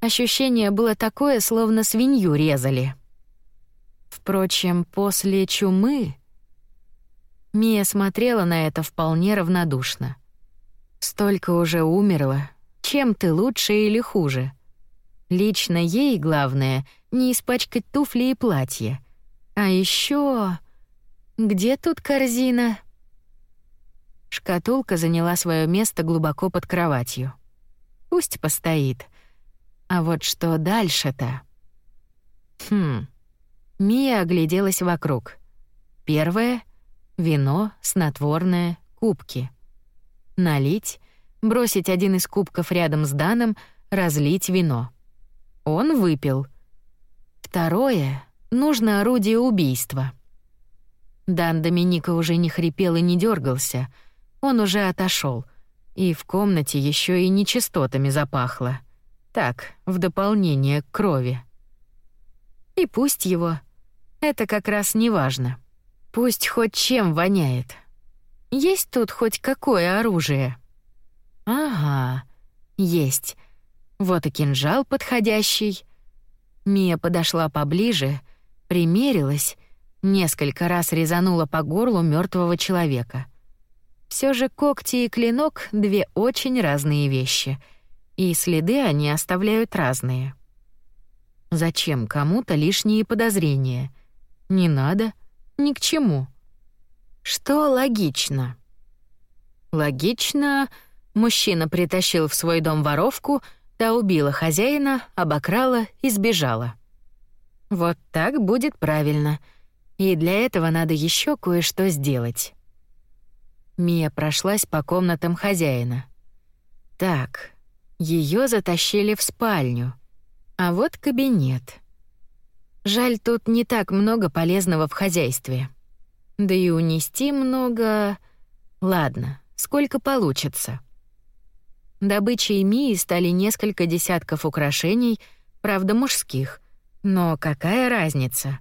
Ощущение было такое, словно свинью резали. Впрочем, после чумы... Мия смотрела на это вполне равнодушно. Столько уже умерло. Чем ты лучше или хуже? Лично ей главное не испачкать туфли и платье. А еще Где тут корзина? Шкатулка заняла свое место глубоко под кроватью. Пусть постоит. А вот что дальше-то? Хм. Мия огляделась вокруг. Первое — вино, снотворное, кубки. Налить, бросить один из кубков рядом с Даном, разлить вино. Он выпил. Второе — нужно орудие убийства. Дан Доминика уже не хрипел и не дергался, он уже отошел, и в комнате еще и нечистотами запахло. Так, в дополнение к крови. И пусть его это как раз не важно. Пусть хоть чем воняет. Есть тут хоть какое оружие? Ага, есть. Вот и кинжал подходящий. Мия подошла поближе, примерилась, несколько раз резанула по горлу мертвого человека. Все же когти и клинок — две очень разные вещи, и следы они оставляют разные. Зачем кому-то лишние подозрения? Не надо, ни к чему. Что логично? Логично, мужчина притащил в свой дом воровку, та убила хозяина, обокрала и сбежала. Вот так будет правильно. И для этого надо еще кое-что сделать. Мия прошлась по комнатам хозяина. Так, ее затащили в спальню. А вот кабинет. Жаль, тут не так много полезного в хозяйстве. Да и унести много... Ладно, сколько получится. Добычей Мии стали несколько десятков украшений, правда, мужских. Но какая разница?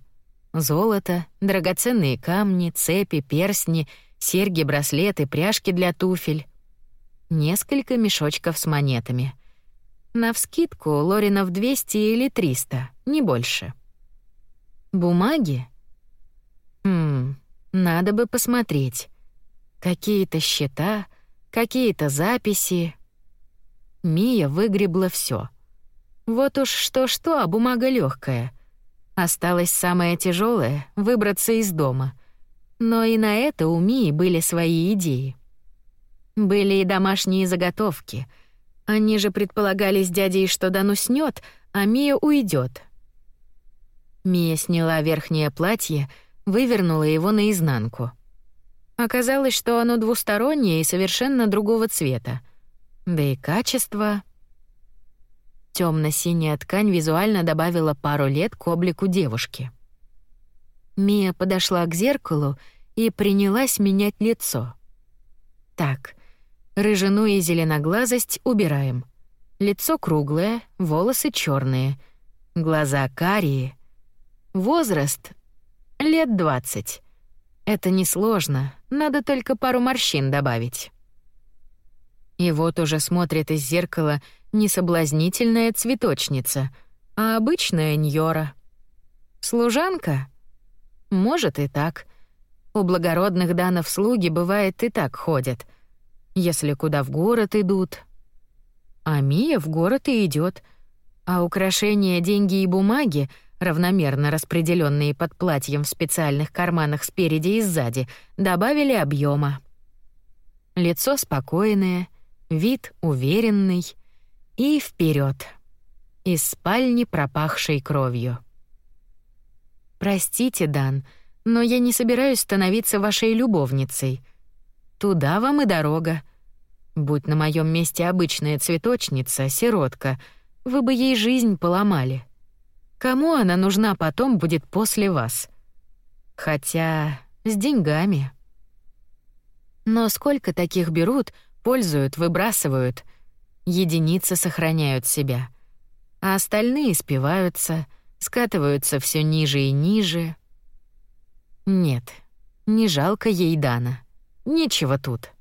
Золото, драгоценные камни, цепи, перстни, серьги, браслеты, пряжки для туфель. Несколько мешочков с монетами — Навскидку Лоринов 200 или 300, не больше. Бумаги? Хм, надо бы посмотреть. Какие-то счета, какие-то записи. Мия выгребла все. Вот уж что-что, а бумага легкая. Осталось самое тяжелое выбраться из дома. Но и на это у Мии были свои идеи. Были и домашние заготовки — они же предполагали с дядей, что Дан уснёт, а Мия уйдёт. Мия сняла верхнее платье, вывернула его наизнанку. Оказалось, что оно двустороннее и совершенно другого цвета. Да и качество... Тёмно-синяя ткань визуально добавила пару лет к облику девушки. Мия подошла к зеркалу и принялась менять лицо. Так, Рыжину и зеленоглазость убираем. Лицо круглое, волосы черные, глаза карие. Возраст — лет двадцать. Это несложно, надо только пару морщин добавить. И вот уже смотрит из зеркала не соблазнительная цветочница, а обычная Ньора. Служанка? Может и так. У благородных данов слуги бывает и так ходят — если куда в город идут. А Мия в город и идет, а украшения, деньги и бумаги, равномерно распределенные под платьем в специальных карманах спереди и сзади, добавили объема. Лицо спокойное, вид уверенный и вперед. Из спальни, пропахшей кровью. Простите, Дан, но я не собираюсь становиться вашей любовницей. Туда вам и дорога. Будь на моем месте обычная цветочница, сиротка, вы бы ей жизнь поломали. Кому она нужна потом будет после вас? Хотя с деньгами. Но сколько таких берут, пользуют, выбрасывают. Единицы сохраняют себя. А остальные спиваются, скатываются все ниже и ниже. Нет, не жалко ей Дана. Нечего тут.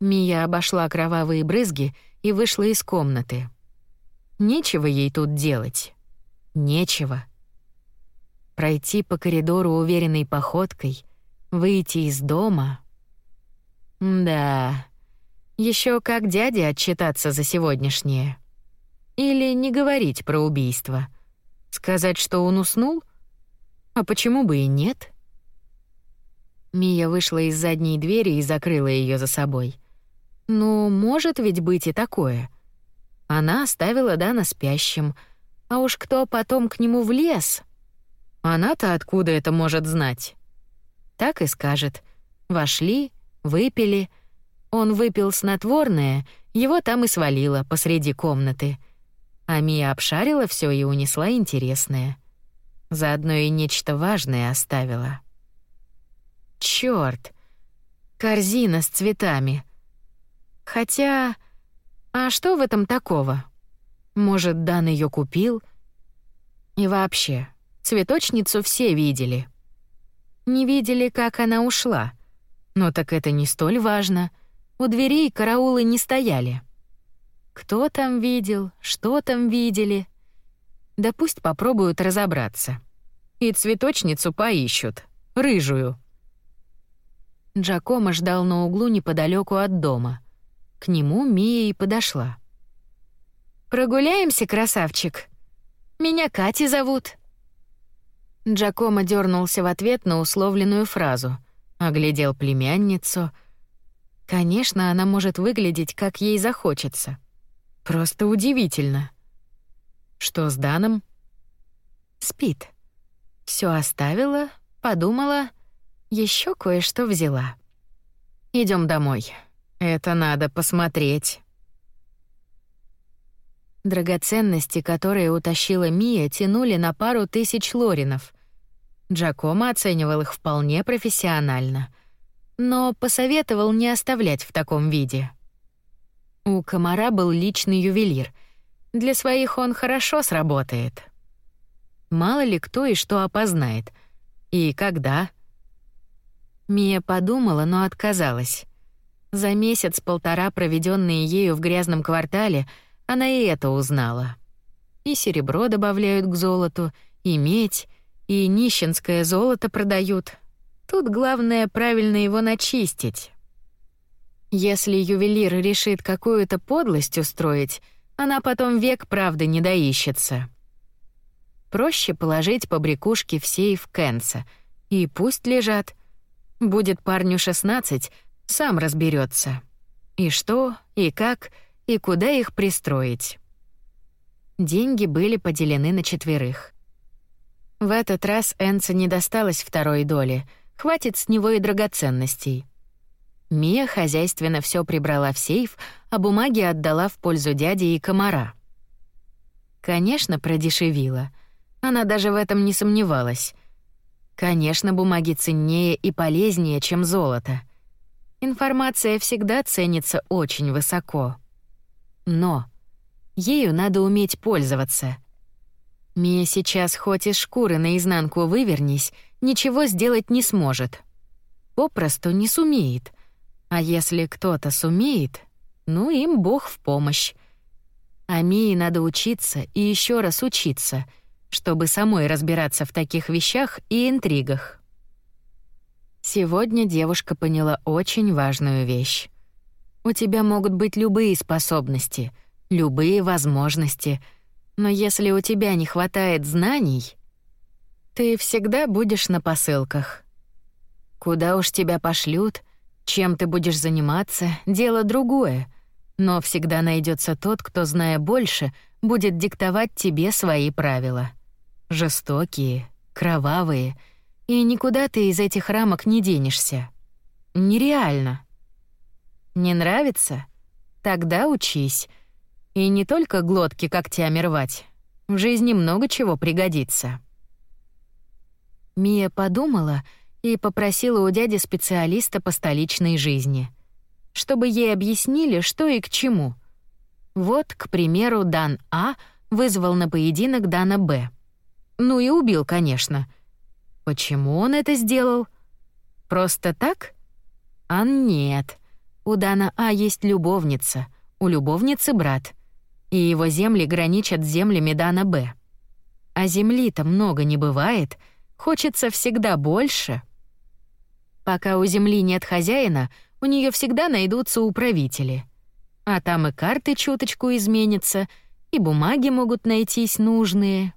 Мия обошла кровавые брызги и вышла из комнаты. Нечего ей тут делать. Нечего. Пройти по коридору уверенной походкой, выйти из дома. Да. Еще как дяде отчитаться за сегодняшнее. Или не говорить про убийство. Сказать, что он уснул? А почему бы и нет? Мия вышла из задней двери и закрыла ее за собой. Ну, может ведь быть и такое. Она оставила Дана спящим, а уж кто потом к нему влез? Она-то откуда это может знать? Так и скажет. Вошли, выпили. Он выпил снотворное, его там и свалило посреди комнаты. А Мия обшарила все и унесла интересное. Заодно и нечто важное оставила. Чёрт! Корзина с цветами. Хотя... А что в этом такого? Может, Дан ее купил? И вообще, цветочницу все видели. Не видели, как она ушла. Но так это не столь важно. У дверей караулы не стояли. Кто там видел, что там видели? Да пусть попробуют разобраться. И цветочницу поищут, рыжую. Джакомо ждал на углу неподалеку от дома. К нему Мия и подошла. «Прогуляемся, красавчик? Меня Кати зовут». Джакомо дернулся в ответ на условленную фразу, оглядел племянницу. Конечно, она может выглядеть, как ей захочется. Просто удивительно. Что с Даном? Спит. Все оставила, подумала, еще кое-что взяла. Идем домой. Это надо посмотреть. Драгоценности, которые утащила Мия, тянули на пару тысяч лоринов. Джакомо оценивал их вполне профессионально, но посоветовал не оставлять в таком виде. У комара был личный ювелир. Для своих он хорошо сработает. Мало ли кто и что опознает. И когда. Мия подумала, но отказалась. За месяц-полтора, проведенные ею в грязном квартале, она и это узнала. И серебро добавляют к золоту, и медь, и нищенское золото продают. Тут главное правильно его начистить. Если ювелир решит какую-то подлость устроить, она потом век правды не доищется. Проще положить побрякушки в сейф Кенса, и пусть лежат. Будет парню 16, сам разберется. И что, и как, и куда их пристроить. Деньги были поделены на четверых. В этот раз Энце не досталось второй доли, хватит с него и драгоценностей. Мия хозяйственно все прибрала в сейф, а бумаги отдала в пользу дяди и комара. Конечно, продешевила. Она даже в этом не сомневалась. Конечно, бумаги ценнее и полезнее, чем золото. Информация всегда ценится очень высоко. Но ею надо уметь пользоваться. Мия сейчас хоть из шкуры наизнанку вывернись, ничего сделать не сможет. Попросту не сумеет — а если кто-то сумеет, ну им Бог в помощь. А Мии надо учиться и еще раз учиться, чтобы самой разбираться в таких вещах и интригах. Сегодня девушка поняла очень важную вещь. У тебя могут быть любые способности, любые возможности, но если у тебя не хватает знаний, ты всегда будешь на посылках. Куда уж тебя пошлют, чем ты будешь заниматься — дело другое, но всегда найдется тот, кто, зная больше, будет диктовать тебе свои правила. Жестокие, кровавые, и никуда ты из этих рамок не денешься. Нереально. Не нравится? Тогда учись. И не только глотки когтями рвать. В жизни много чего пригодится. Мия подумала — и попросила у дяди специалиста по столичной жизни, чтобы ей объяснили, что и к чему. Вот, к примеру, Дан А вызвал на поединок Дана Б. Ну и убил, конечно. Почему он это сделал? Просто так? А нет. У Дана А есть любовница, у любовницы брат. И его земли граничат с землями Дана Б. А земли-то много не бывает, хочется всегда больше — Пока у земли нет хозяина, у нее всегда найдутся управители. А там и карты чуточку изменятся, и бумаги могут найтись нужные.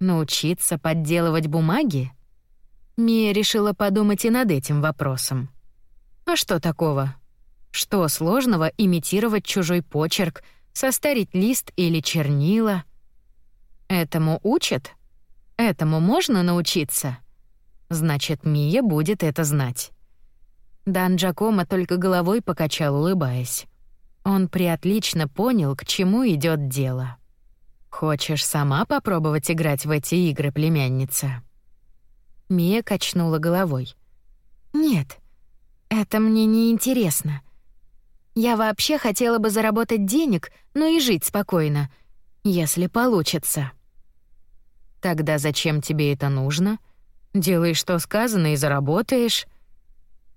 Научиться подделывать бумаги? Мия решила подумать и над этим вопросом. А что такого? Что сложного имитировать чужой почерк, состарить лист или чернила? Этому учат? Этому можно научиться? Значит, Мия будет это знать. Дан Джакомо только головой покачал, улыбаясь. Он приотлично понял, к чему идет дело. «Хочешь сама попробовать играть в эти игры, племянница?» Мия качнула головой. «Нет, это мне не интересно. Я вообще хотела бы заработать денег, но и жить спокойно, если получится». «Тогда зачем тебе это нужно?» Делай, что сказано, и заработаешь.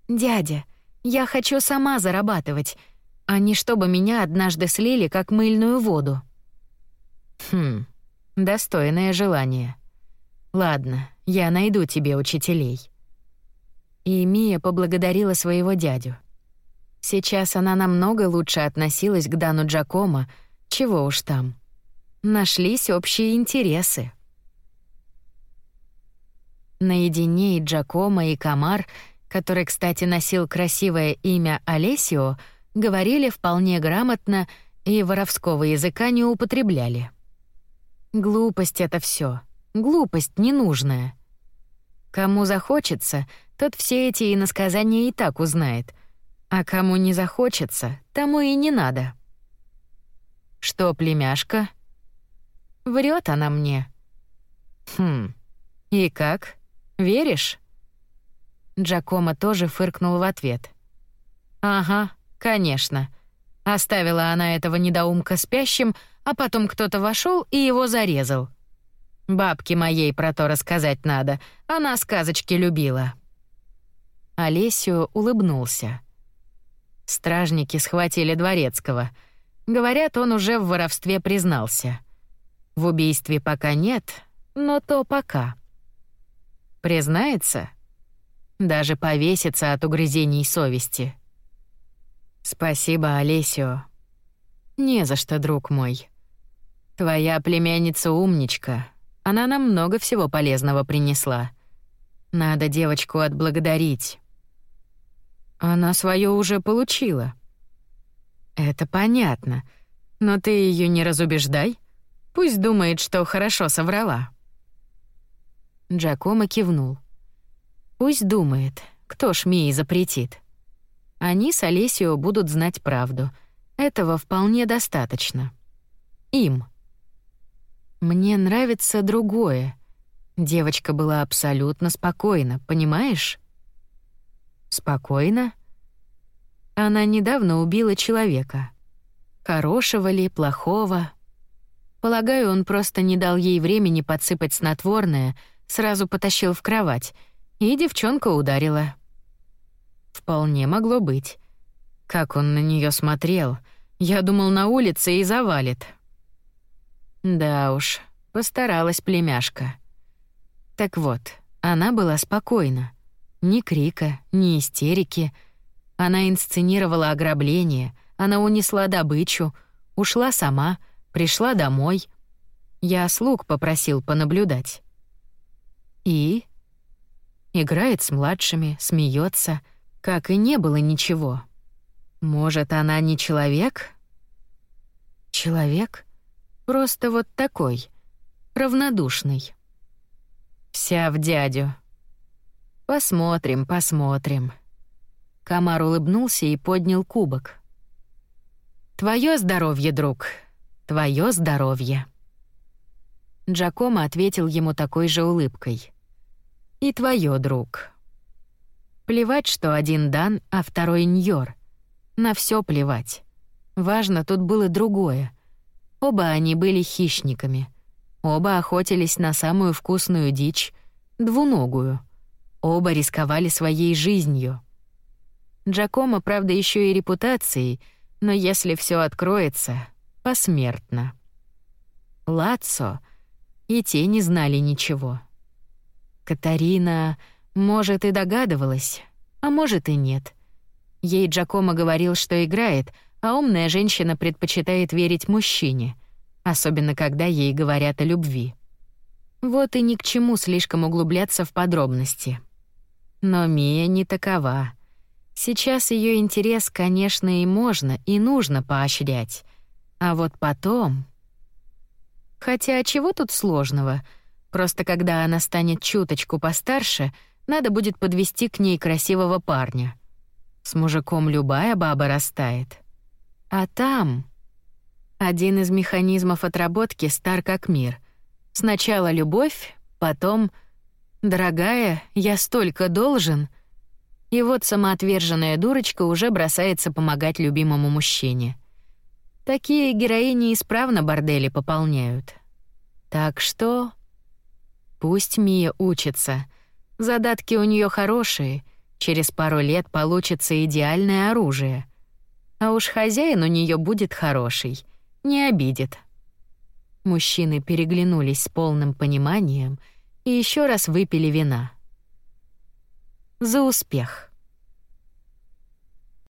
Дядя, я хочу сама зарабатывать, а не чтобы меня однажды слили как мыльную воду. Хм, достойное желание. Ладно, я найду тебе учителей. и Мия поблагодарила своего дядю. Сейчас она намного лучше относилась к Дану Джакомо, чего уж там. Нашлись общие интересы. Наедине и Джакомо, и Камар, который, кстати, носил красивое имя Олесио, говорили вполне грамотно и воровского языка не употребляли. Глупость это все, Глупость ненужная. Кому захочется, тот все эти иносказания и так узнает, а кому не захочется, тому и не надо. Что, племяшка? Врет она мне. Хм. И как? Веришь? Джакомо тоже фыркнул в ответ. Ага, конечно. Оставила она этого недоумка спящим, а потом кто-то вошел и его зарезал. Бабке моей про то рассказать надо. Она сказочки любила. Олесю улыбнулся. Стражники схватили дворецкого. Говорят, он уже в воровстве признался. В убийстве пока нет, но то пока. Признается? Даже повесится от угрызений совести. Спасибо, Олесио. Не за что, друг мой. Твоя племянница умничка. Она нам много всего полезного принесла. Надо девочку отблагодарить. Она свое уже получила. Это понятно. Но ты ее не разубеждай. Пусть думает, что хорошо соврала. Джакомо кивнул. Пусть думает, кто ж Мии запретит. Они с Олесио будут знать правду. Этого вполне достаточно. Им. Мне нравится другое. Девочка была абсолютно спокойна, понимаешь? Спокойно? Она недавно убила человека. Хорошего ли, плохого? Полагаю, он просто не дал ей времени подсыпать снотворное, сразу потащил в кровать, и девчонка ударила. Вполне могло быть. Как он на нее смотрел. Я думал, на улице и завалит. Да уж, постаралась племяшка. Так вот, она была спокойна. Ни крика, ни истерики. Она инсценировала ограбление, она унесла добычу, ушла сама, пришла домой. Я слуг попросил понаблюдать. И играет с младшими, смеется, как и не было ничего. Может, она не человек? Человек? Просто вот такой, равнодушный. Вся в дядю. Посмотрим, посмотрим. Камар улыбнулся и поднял кубок. Твое здоровье, друг. Твое здоровье. Джакомо ответил ему такой же улыбкой. И твое, друг. Плевать, что один дан, а второй ньор. На все плевать. Важно тут было другое — Оба они были хищниками. Оба охотились на самую вкусную дичь, двуногую. Оба рисковали своей жизнью. Джакомо, правда, еще и репутацией, но если все откроется, посмертно. Лацо и те не знали ничего. Катарина, может, и догадывалась, а может и нет. Ей Джакомо говорил, что играет — а умная женщина предпочитает верить мужчине, особенно когда ей говорят о любви. Вот и ни к чему слишком углубляться в подробности. Но Мия не такова. Сейчас ее интерес, конечно, и можно, и нужно поощрять. А вот потом... Хотя чего тут сложного? Просто когда она станет чуточку постарше, надо будет подвести к ней красивого парня. С мужиком любая баба растает. А там... Один из механизмов отработки стар как мир. Сначала любовь, потом... «Дорогая, я столько должен...» И вот самоотверженная дурочка уже бросается помогать любимому мужчине. Такие героини исправно бордели пополняют. Так что... Пусть Мия учится. Задатки у нее хорошие. Через пару лет получится идеальное оружие. А уж хозяин у нее будет хороший, не обидит. Мужчины переглянулись с полным пониманием и еще раз выпили вина. за успех.